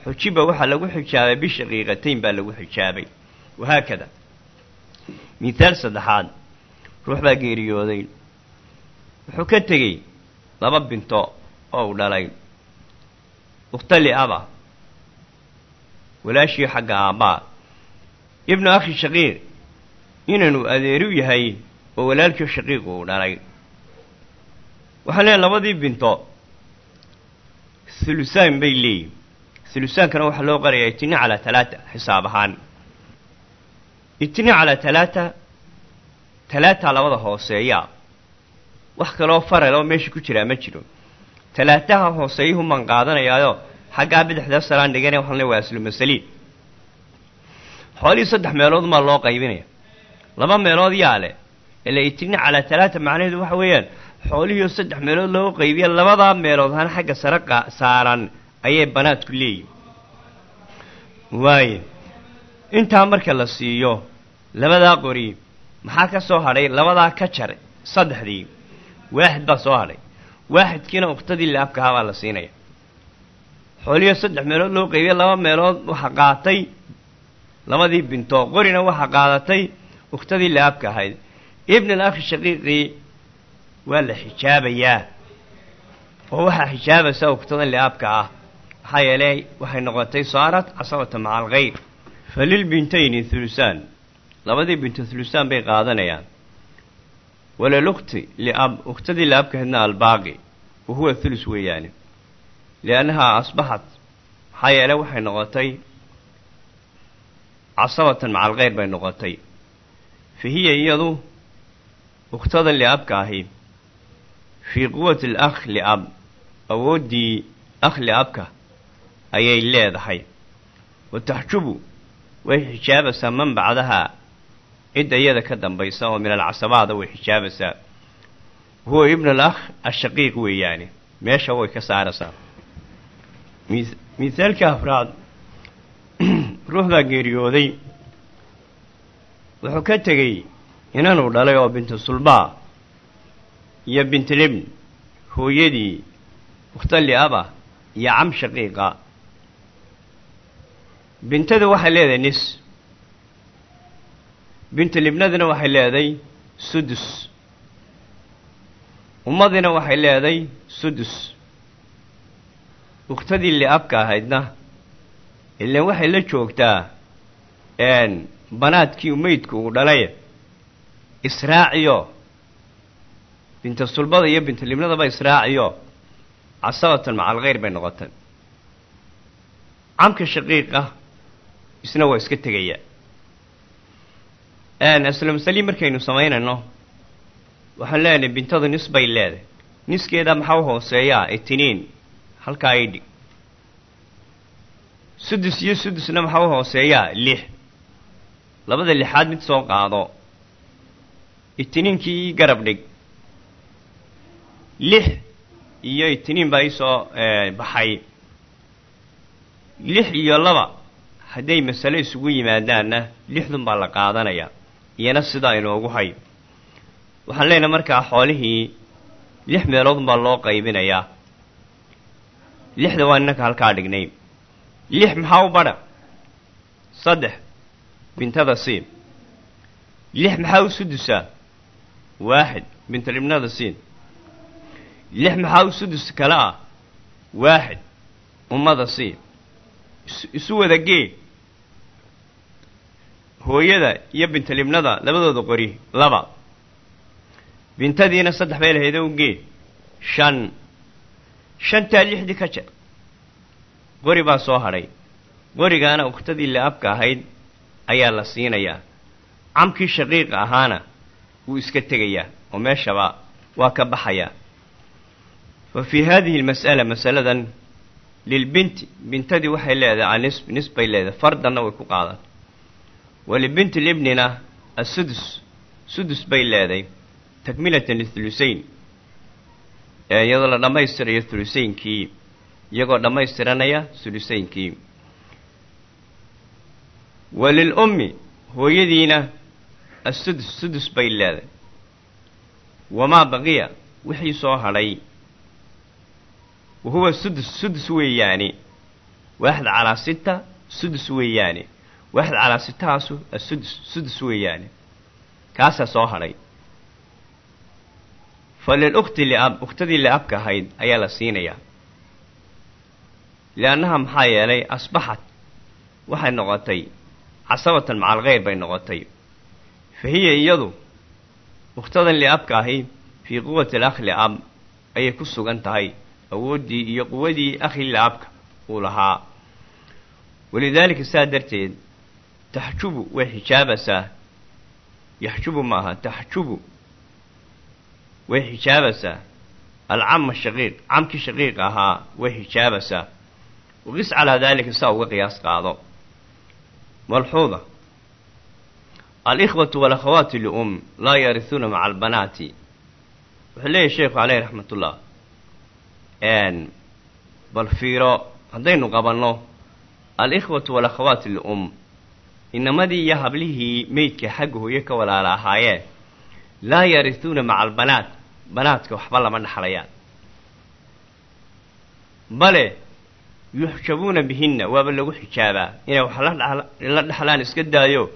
xujiba waxaa lagu xijaabay bishaqiiqatayn baa lagu xijaabay. Wahaakada. Mithaal saddexaad. Ruux baa geeriyooday. Wuxuu ka tegey laba binto oo u dhalay. Ukhtali aba walaashii xagga aabbaa ibnu akhi shaqiiq inanu adeeru yahay oo walaalkii shaqiiqu uu dhalay. Waxaa leeyahy labadii binto. Thulusaan bay leeyihiin thulusaankana waxaa loo qarayaa itini calaa talaata xisaab ahaan. Itini calaa talaata talaataa labada hooseeyaa wax kaloo faral oo meesha ku jiraa ma jiro. Talaataha hooseeyuhun baan qaadanayaayo xaggaa bidixda salaan dhigana waxaan le waa aslu masaliin xoolihii saddex meelood maa loo qaybinaya. Laba meelood yaa leh ila itini calaa talaata macnaheedu waxa weeyaan xoolihiioo saddex meelood loo qaybiya labadaa meelood hana xagga sare saaran ayay banaadku leeyihiin waaye intaa marka la siiyo labadaa qori maxaa ka soo hadhay? Labadaa ka jar saddexdii. Waaxid baa soo hadhay. Waaxidkiina ukhtadii laabkahaa baa la siinaya. Xoolihio saddex meelood loo qaybiya laba meelood waxa qaatay labadii binto qorina waxaa qaadatay ukhtadii laabka ahayd. Ibn al akhi shaqiiqii waa la xijaabayaa oo waxaa xijaabaysa uktadan liaabka ah maxaa yeelay waxay noqotay saarat casabata maca alkhayr falilbintayni thulusaan labadii binto thulusaan bay qaadanayaan. Walalukti liab uktadii liabkahaydna albaaqi wa huwa thulus weeyaani liannahaa asbaxat maxaa yeelay waxay noqotay casabatan maca alkhayr bay noqotay. Fa hiya iyadu uktada liabka ahi fii quwati alakh liab awooddii akh liabka ayay leedahay. Wa taxjubu way xijaabaysaa man bacdahaa cidda iyada ka dambaysa oo min alcasabaada way xijaabaysaa. Huwa ibn alakh ashaqiiq weeyaani. Meesha way ka saaraysaa. Mithaalka afraad [CLEARS THROAT] ruuxdaa geeriyooday. Wuxuu ka tegey inanuu dhalay oo bintu sulbaa iyo bintilibn hooyadii ukhtali aba iyo cam shaqiiqa bintada waxay leedahay nis. Bintilibnadina waxay leedahay sudus. Ummadina waxay leedahay sudus. Ukhtadii liabka ahaydna ilan waxay la joogtaa banaadkii meydku uu dhalay israaciyo. Binta sulbada iyo bintalibnadaba israaciyo. Casabatan maca alkhayr bay noqotay camka shaqiiqa isna waa iska tegayaa aslamsali markaynu samaynayno waxaan leenahay bintadu nis bay leedahay. Niskeeda maxaa u hooseeyaa? Itiniin halkaa idhig sudus iyo sudusna maxaa u hooseeyaa? Lix. Labada lixaad mid soo qaado. Itiniinkii garab dhig. Lix iyo itiniin baa iisoo baxay. Lix iyo laba hadday masale isugu yimaadaanna lixdun baa la qaadanayaa iyana sidaa inoogu hay. Waxaan leenahay markaa xoolihii lix meeloodun baa loo qaybinayaa lixda waa innanka halkaa dhignay. Lix maxaa u badha saddex bintada siin. Lix maxaa u sudusaa waaxid bintalibnada siin. Lix maxaa u sudus kale ah? Waaxid ummada siin. Isu wada gee hooyada iyo bintalibnada labadooda qori laba. Bintadiina saddex bay lahayd u gee? Shan. Shantaa lixdii ka jar qori baa soo hadhay. Qorigaana uktadii la-abka ahayd ayaa la siinayaa. Camkii shaqiiqa ahaana wuu iska tegayaa oo meeshaba waa ka baxayaa. Fa fii haadihi almas'ala masaladan lilbinti bintadii waxay leedahay anisb nisbay leedahay fardanna way ku qaadan walibinti libnina asudus sudus bay leedahay takmilatan lithulusayn. Iyadoo la dhammaystirayo thulusaynkii iyagoo dhammaystiranaya thulusaynkii. Walilummi hooyadiina assudus sudus bay leedahay wamaa baqiya wixii soo hadhay. Wa huwa sudus sudus weeyaani. Waaxid calaa sita sudus weeyaani waaxid calaa sitahaasu asudus sudus weeyaani kaasaa soo hadhay fa lilukti liab uktadii liabka ahayd ayaa la siinayaa liannaha maxaa yeelay asbaxad waxay noqotay casabatan maca alkheyr bay noqotay fa hiya iyadu ukhtadan liabka ahi fii quwati alakh liab ayay ku sugan tahay awooddii iyo quwadii akhi liabka uu lahaa walidaalika saa darteed taxjubu way xijaabaysaa yaxjubu maaha taxjubu way xijaabaysaa alcama shaqiiq camkii shaqiiq ahaa way xijaabaysaa waqis calaa daalika saa uga qiyaas qaado malxuuda alikhwatu walakhawaati lium laa yarisuuna maca albanaati wuxuu leeyahy sheekhu caleyh raxmatullah bal fiiro haddaynu qabanno alikhwatu walakhawaati lium inamadii iyo hablihii meydka xagga hooye ka walaala ahaayeen laa yarisuuna maca albanaat banaadka waxba lama dhexlayaan bale yuxjabuuna bihinna waaba lagu xijaabaa inay wax la dhexlaan iska daayo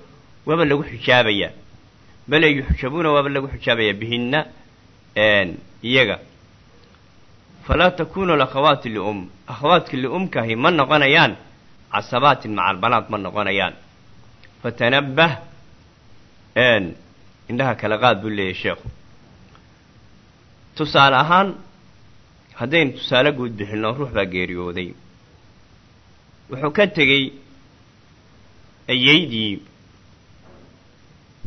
waaba lagu xijaabayaa bale yuxjabuuna waaba lagu xijaabayaa bihinna iyaga falaa takuunu lakhawaati lium akhawaadka liumkahi ma noqonayaan casabaatin maca albanaat ma noqonayaan fatanabbah indhaha kala qaad buu leeyahy sheekhu tusaale ahaan haddaynu tusaale guud bixinno ruux baa geeriyooday wuxuu ka tegey ayeydii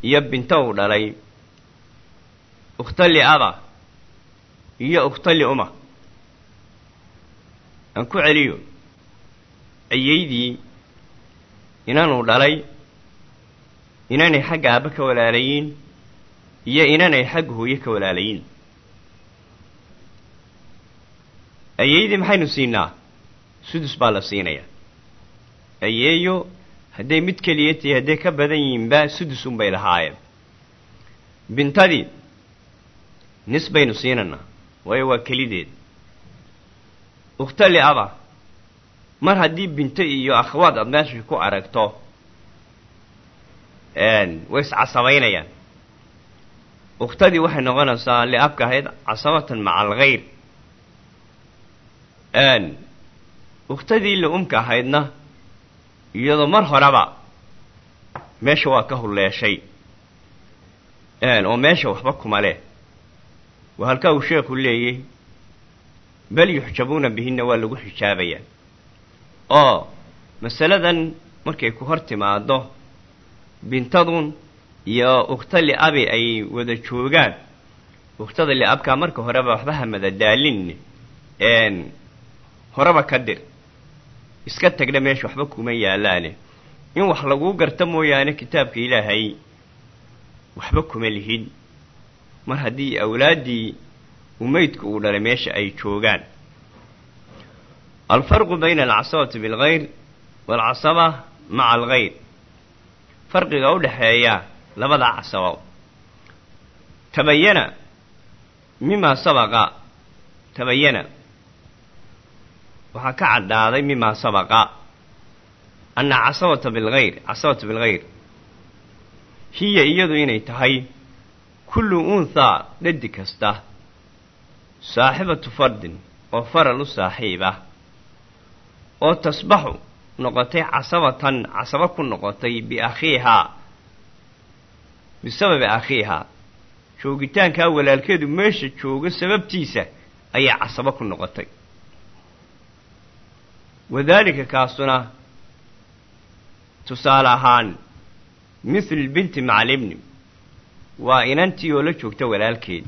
iyo binto uu dhalay ukhtali aba iyo ukhtali uma aan ku celiyo ayeydii inanuu dhalay inanay xagga aabba ka walaalayiin iyo inanay xagga hooye ka walaalayiin. Ayeydii maxaynu siinaa? Sudus baa la siinayaa ayeeyo hadday mid keliya tahi hadday ka badan yihiinba sudus unbay lahaayeen. Bintadii nis baynu siinaynaa waayo waa kelideed. Ukhtali aba mar haddii binto iyo akhwaad aad meesha ku aragto way iscasabaynayaan ukhtadii waxay noqonaysaa liabka ahayd casabatan maca alkhayr ukhtadii la-umka ahaydna iyadoo mar horeba meesha waa ka hulleeshay oo meesha waxba kuma leh. Waa halkaa uu sheekhu leeyay bal yuxjabuuna bihinna waa lagu xijaabayaa. Oo masaladan markay ku hor timaado bintadun iyo ukhta li-abi ay wada joogaan ukhtada li-abkaa marka horeba waxba hamada daalin horeba ka dir iska tagna meesha waxba kuma yaalaane in wax laguu garta mooyaane kitaabka ilaahay waxba kuma lihid mar haddii awlaaddii umaydku uu dhalay meesha ay joogaan alfarqu bayna alcasabati bilgayr waalcasaba maca algayr farqiga u dhexeeya labada casabo tabayana mimaa sabaqa. Tabayana waxaa ka caddaaday mimaa sabaqa. Anna casabata bilgayr casabata bilgayr hiya iyadu inay tahay kullu unthaa dhadi kasta saaxibatu fardin oo faral u saaxiib ah oo tasbaxu noqotay casabatan casabo ku noqotay biakhiihaa bisababi akhiihaa joogitaankaa walaalkeedu meesha jooga sababtiisa ayay casabo ku noqotay. Wadaalika kaasuna tusaale ahaan mithlu lbinti maca alibni waa inantii oo la joogta walaalkeed.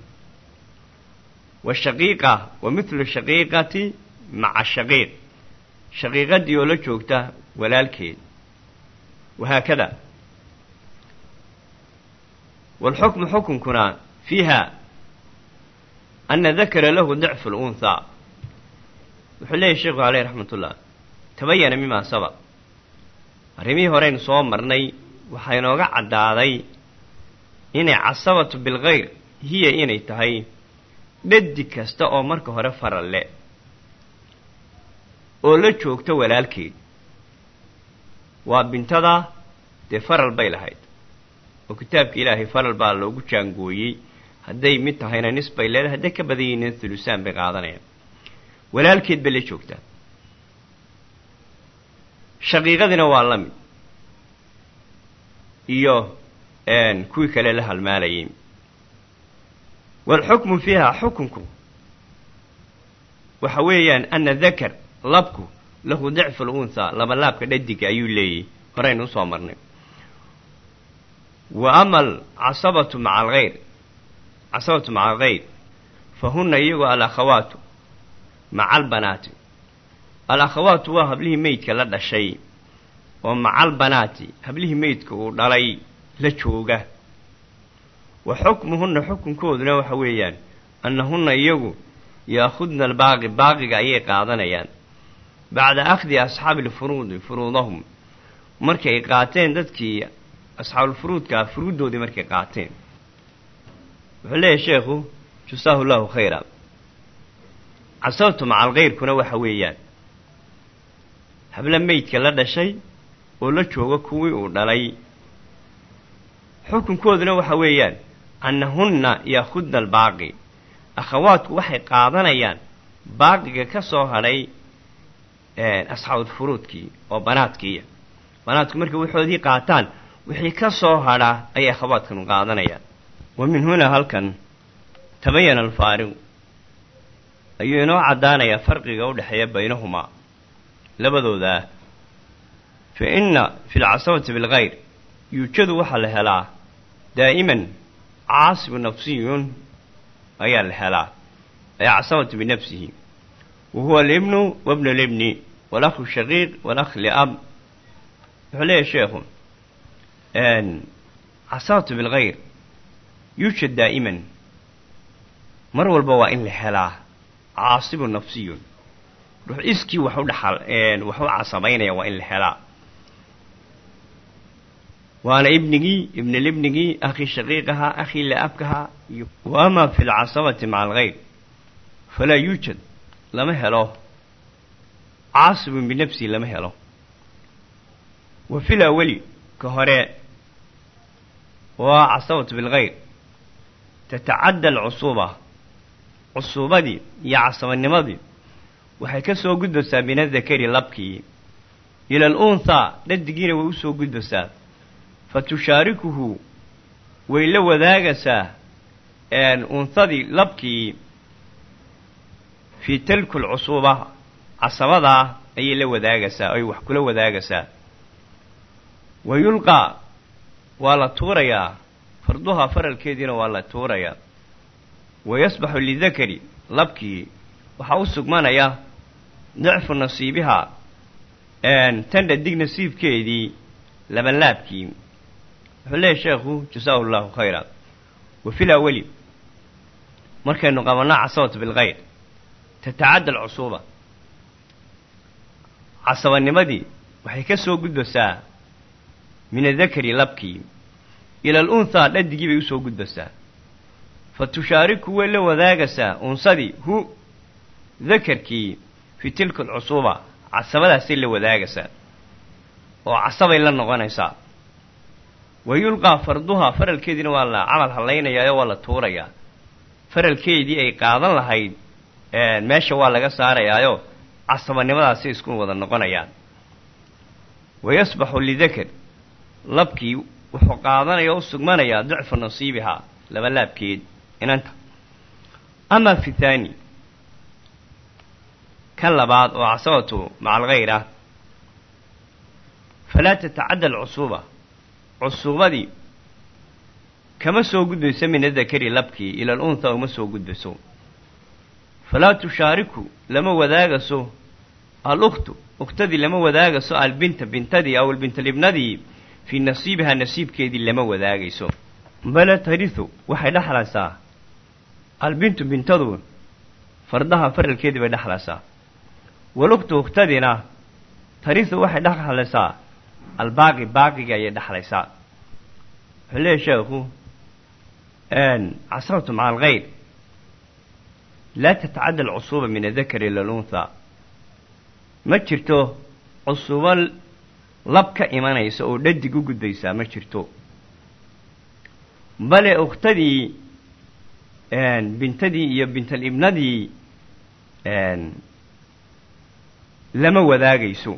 Washaqiiqa wa mithlu shaqiiqati maca shaqiiq shaqiiqadii oo la joogta walaalkeed wahaakada waalxukmu xukunkuna fiiha ana dakara lahu dicfu lunhaa wuxuu leeyahy sheekhu caleyh raxmat ullah tabayana mimaa sabaq arrimihii horeynu soo marnay waxaa inooga caddaaday inay casabatu bilgayr hiya inay tahay dhadi kasta oo marka hore faral le oo la joogta walaalkeed waa bintada dee faral bay lahayd oo kitaabka ilaahay faral baa loogu jaangooyey. Hadday mid tahayna nis bay leedahay hadday ka badan yihiin thulusaan bay qaadanayaan. Walaalkeed bay la joogtaa. Shaqiiqadina waa la mid. Iyo kuwii kale la halmaalayay waalxukmu fiiha xukunku waxa weeyaan ana dakar labku lahu dicfu lunhaa labalaabka dhadiga ayuu leeyahy. Horeynu u soo marnay. Wa ama alcasabatu maca algayr casabatu maca algayr fa hunna iyagoo alakhawaatu maca albanaati alakhawaatu waa hablihii meydka la dhashay oo maca albanaati hablihii meydka uu dhalay la jooga. Wa xukmuhunna xukunkooduna waxa weeyaan annahunna iyagu yaakhudna albaaqi baaqiga ayay qaadanayaan bacda akhdi asxaabi alfuruudi furuudahum markay qaateen dadkii asxaabulfuruudkaa furuuddoodii markay qaateen wuxuu leeyahay sheekhu jasaahu llahu khayra casabtu maca alkayrkuna waxa weeyaan habla meydka la dhashay oo la jooga kuwii uu dhalay xukunkooduna waxa weeyaan annahunna yaakhudna albaaqi akhawaadku waxay qaadanayaan baaqiga ka soo hadhay asxaabulfuruudkii oo banaadkiiya banaadku markay waxoodii qaataan wixii ka soo hadhaa ayay akhawaadkanu qaadanayaan. Wa min hunaa halkan tabayana alfaariqu ayuu inoo caddaanayaa farqiga u dhexeeya baynahumaa labadoodaa fa inna fi lcasabati bilgayr yuujadu waxaa la helaa daa'iman caasibu nafsiyun ayaa la helaa ay casabatu binafsihi wa huwa alibnu wabnu libni walakhu shaqiiq walakh liab. Wuxuu leeyahay sheekhu casabatu bilgayr yuujad daa'iman. Mar walba waa in la helaa caasibu nafsiyun. Ruux iskii wax u dhaxal wax u casabaynaya waa in la helaa. Waana ibnigii ibnalibnigii akhii shaqiiqahaa akhii la-abkahaa iyo fi lcasabati maca algayr falaa yuujad lama helo caasibun binafsihi lama helo. Wa fil awali ka hore waa casabatu bilgayr tatacadda alcusuuba cusuubadii iyo casabanimadii waxay ka soo gudbaysaa min adakari labkii ila alunthaa dhadigiina way u soo gudbaysaa fa tushaarikuhu way la wadaagaysaa unhadii labkii fii talku lcusuuba casabadaa ayay la wadaagaysaa ay wax kula wadaagaysaa wa yulqaa waa la tuurayaa. Farduha faralkeediina waa la tuurayaa. Wa yasbaxu lidakari labkii waxaa u sugmanaya dicfu nasiibihaa tan nasiibkeedii labanlaabkii wuxuu leeyahy sheekhu jasaahu llahu khayra wa fil awali markaynu qabanno casabatu bilkhayr tatacadda alcusuuba casabanimadii waxay ka soo gudbaysaa min adakari labkii. Ila al unthaa dhadigii bay u soo gudbaysaa fa tushaariku way la wadaagaysaa unsadii hu dakarkii fi tilka alcusuuba casabadaasay la wadaagaysaa oo casabay la noqonaysaa. Wa yulqaa farduhaa faralkeediina waa la camal hallaynayaa oo waa la tuurayaa. Faralkeedii ay qaadan lahayd meesha waa laga saarayaayo casabanimadaasi isku wada noqonayaan wa yasbaxu lidakar labkii wuxuu qaadanaya o u sugmanayaa dicfa nasiibihaa laba laabkeed inanta amaa fi thaani kan labaad oo casabatu maca alkhayr ah falaa tatacadda alcusuuba cusuubadii kama soo gudbayso min adakari labkii ila al uma soo gudbayso falaa tushaariku lama wadaagaso al ukhtu ukhtadii lama wadaagaso albinta bintadii aw albintalibnadii fii nasiibihaa nasiibkeedii lama wadaagayso bale tarihu waxay dhexlaysaa albintu bintadu fardaha faralkeedii bay dhexlaysaa walukhtu ukhtadina tarihu waxay dhexlaysaa albaaqi baaqigi ayay dhexlaysaa wuxuu leeyahy sheekhu casabtu maca alkhayr laa tatacadda alcusuuba min adakari ila alunthaa ma jirto cusuubo lab ka imanaysa oo dhadig u gudbaysaa ma jirto bale ukhtadii bintadii iyo bintalibnadii lama wadaagayso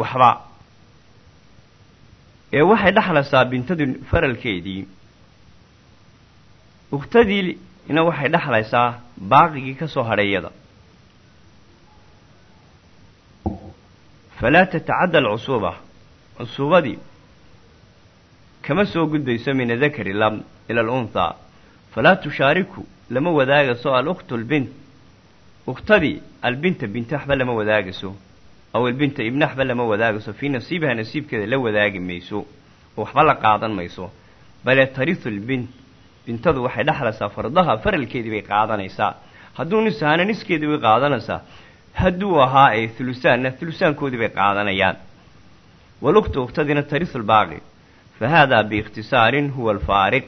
waxba ee waxay dhexlaysaa bintadu faralkeedii ukhtadiina waxay dhexlaysaa baaqigii ka soo hadheeyada falaa tatacadda alcusuuba cusuubadii kama soo gudbayso min adakari lab ila alunthaa falaa tushaariku lama wadaagayso alukhtu albint ukhtadii albinta binta waxba lama wadaagayso aw albinta ibna waxba lama wadaagayso fii nasiibiha nasiibkeeda la wadaagi mayso oo waxba la qaadan mayso. Bale tarihu lbint bintadu waxay dhexlaysaa fardaha faralkeedii bay qaadanaysaa. Hadduu nis ahaana niskeedii bay qaadanaysaa. Hadduu ahaa ee hulusaanna hulusaankoodii bay qaadanayaan. Walukhtu ukhtadina tarihu lbaaqi fa haadaa biikhtisaarin huwa alfaariq.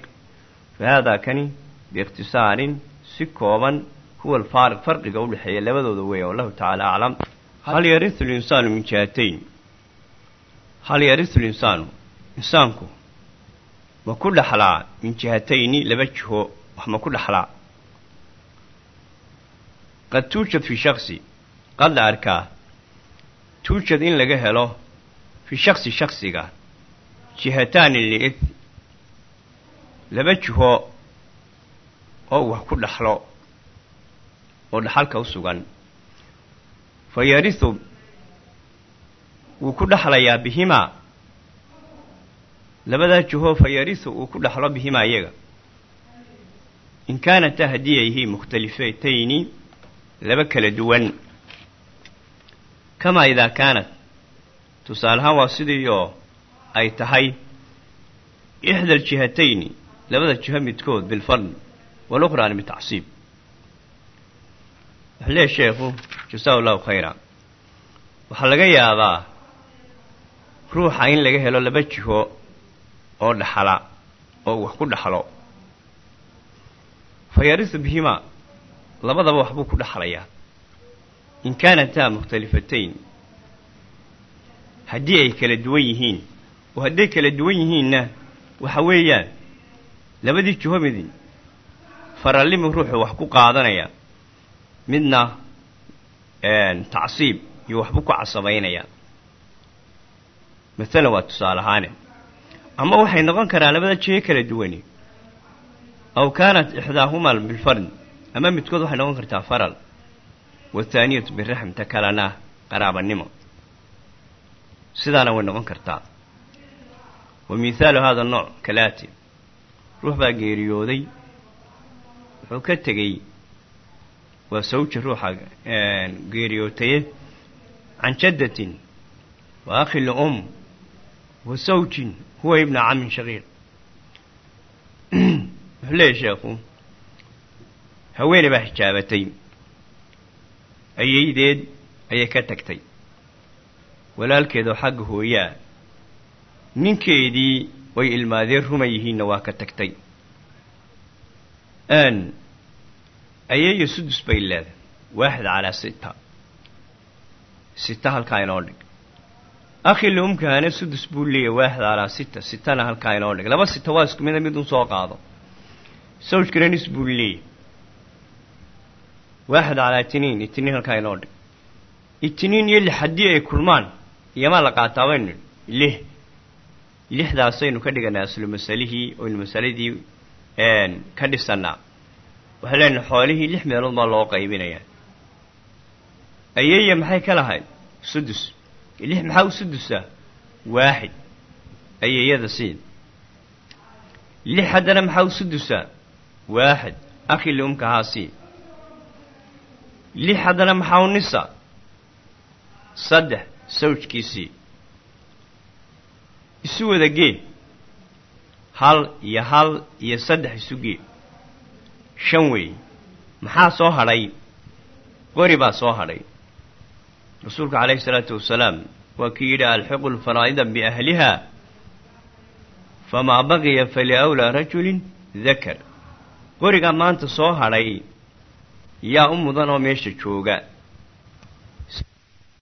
Fa kani biikhtisaarin si kooban huwa alfaariq. Farqiga udhexeeya labadooda weeya wallahu tacaala aclam hal yarisu linsaanu min jihatayn hal yarisu linsaanu insaanku ma ku dhexlaa min jihatayni laba jiho wax ma ku dhexlaa qad tuujad fi shaksi qad la arkaa tuujad in laga helo fi shaksi shaksiga jihataani liid laba jiho oo wax ku dhexlo oo dhaxalka u sugan. Fa yarisu wuu ku dhexlayaa bihimaa labadaa jiho fa yarisu uu ku dhexlo bihimaa iyaga in kaanataa haddii ay yihiin mukhtalifatayni laba kala duwan. Kamaa idaa kaanat. Tusaalehaan waa sidii oo ay tahay ixda aljihatayni labada jiho midkood bilfadl walukhraani bitacsiib. Wuxuu leeyahy sheekhu jasaa llahu khayra waxaa laga yaabaa ruuxa in laga helo laba jiho oo dhaxala oo wax ku dhaxlo. Fa yarisu bihimaa labadaba waxbuu ku dhexlayaa in kaanataa mukhtalifatayn haddii ay kala duwan yihiin oo hadday kala duwan yihiinna waxa weeyaan labadii jiho midi farallimu ruuxu wax ku qaadanaya midna tacsiib iyo waxbuu ku casabaynaya masalan waa tusaale ahaane ama waxay noqon karaan labada jiho kala duwani. Aw kaanat ixdaahumaa bilfard ama midkood waxay noqon kartaa faral. Wathaaniyatu biraxm ta kalena qaraabanimo sidaana way noqon kartaa. Wa mihaalu hada nooc kalaati. Ruux baa geeriyooday. Wuxuu ka tegey waa sawja ruuxa geeriyootaye can jaddatin wa akhi lium wa ibna camin shaqiiq wuxuu leeyahy sheekhu haweeney baa xijaabatay ayaydeed ayay ka tagtay walaalkeedoo xagga hooyaa ninkeedii way ilmaadeen ruma yihiinna waa ka tagtay ayayo sudus bay leedahay waaxid calaa sita sita halkaa inoo dhig akhi luumkaana sudus buu leeyahy waaxid calaa sita sitana halkaa inoo dhig laba sita waa isku mida mid un soo qaado. Sawjkana nis buu leeyahy waaxid calaa itiniin itiniin halkaa inoo dhig. Itiniin iyo lix haddii ay kulmaan iyomaa la qaataa baynu lix. Lixdaasaynu ka dhiganaa aslu masalihii oynu masaladii ka dhisanaa. Waxay leenahay xoolihii lix meelood baa loo qaybinayaa. Ayeeya maxay ka lahayd? Sudus lix maxaa u sudusaa waaxid ayeeyada siin lix haddana maxaa u sudusaa waaxid akhi liumka haa siin lix haddana maxaa u nisa saddex sawjkiisii isu wada gee hal iyo hal iyo saddex isu gee shan weey maxaa soo hadhay qori baa soo hadhay rasuulka calayhi salaatu wasalaam waa kii yidhi alxiqu lfaraa'ida biahliha famaa baqiya faliawlaa rajulin dakar qorigaa maanta soo hadhay yaa u mudan oo meesha jooga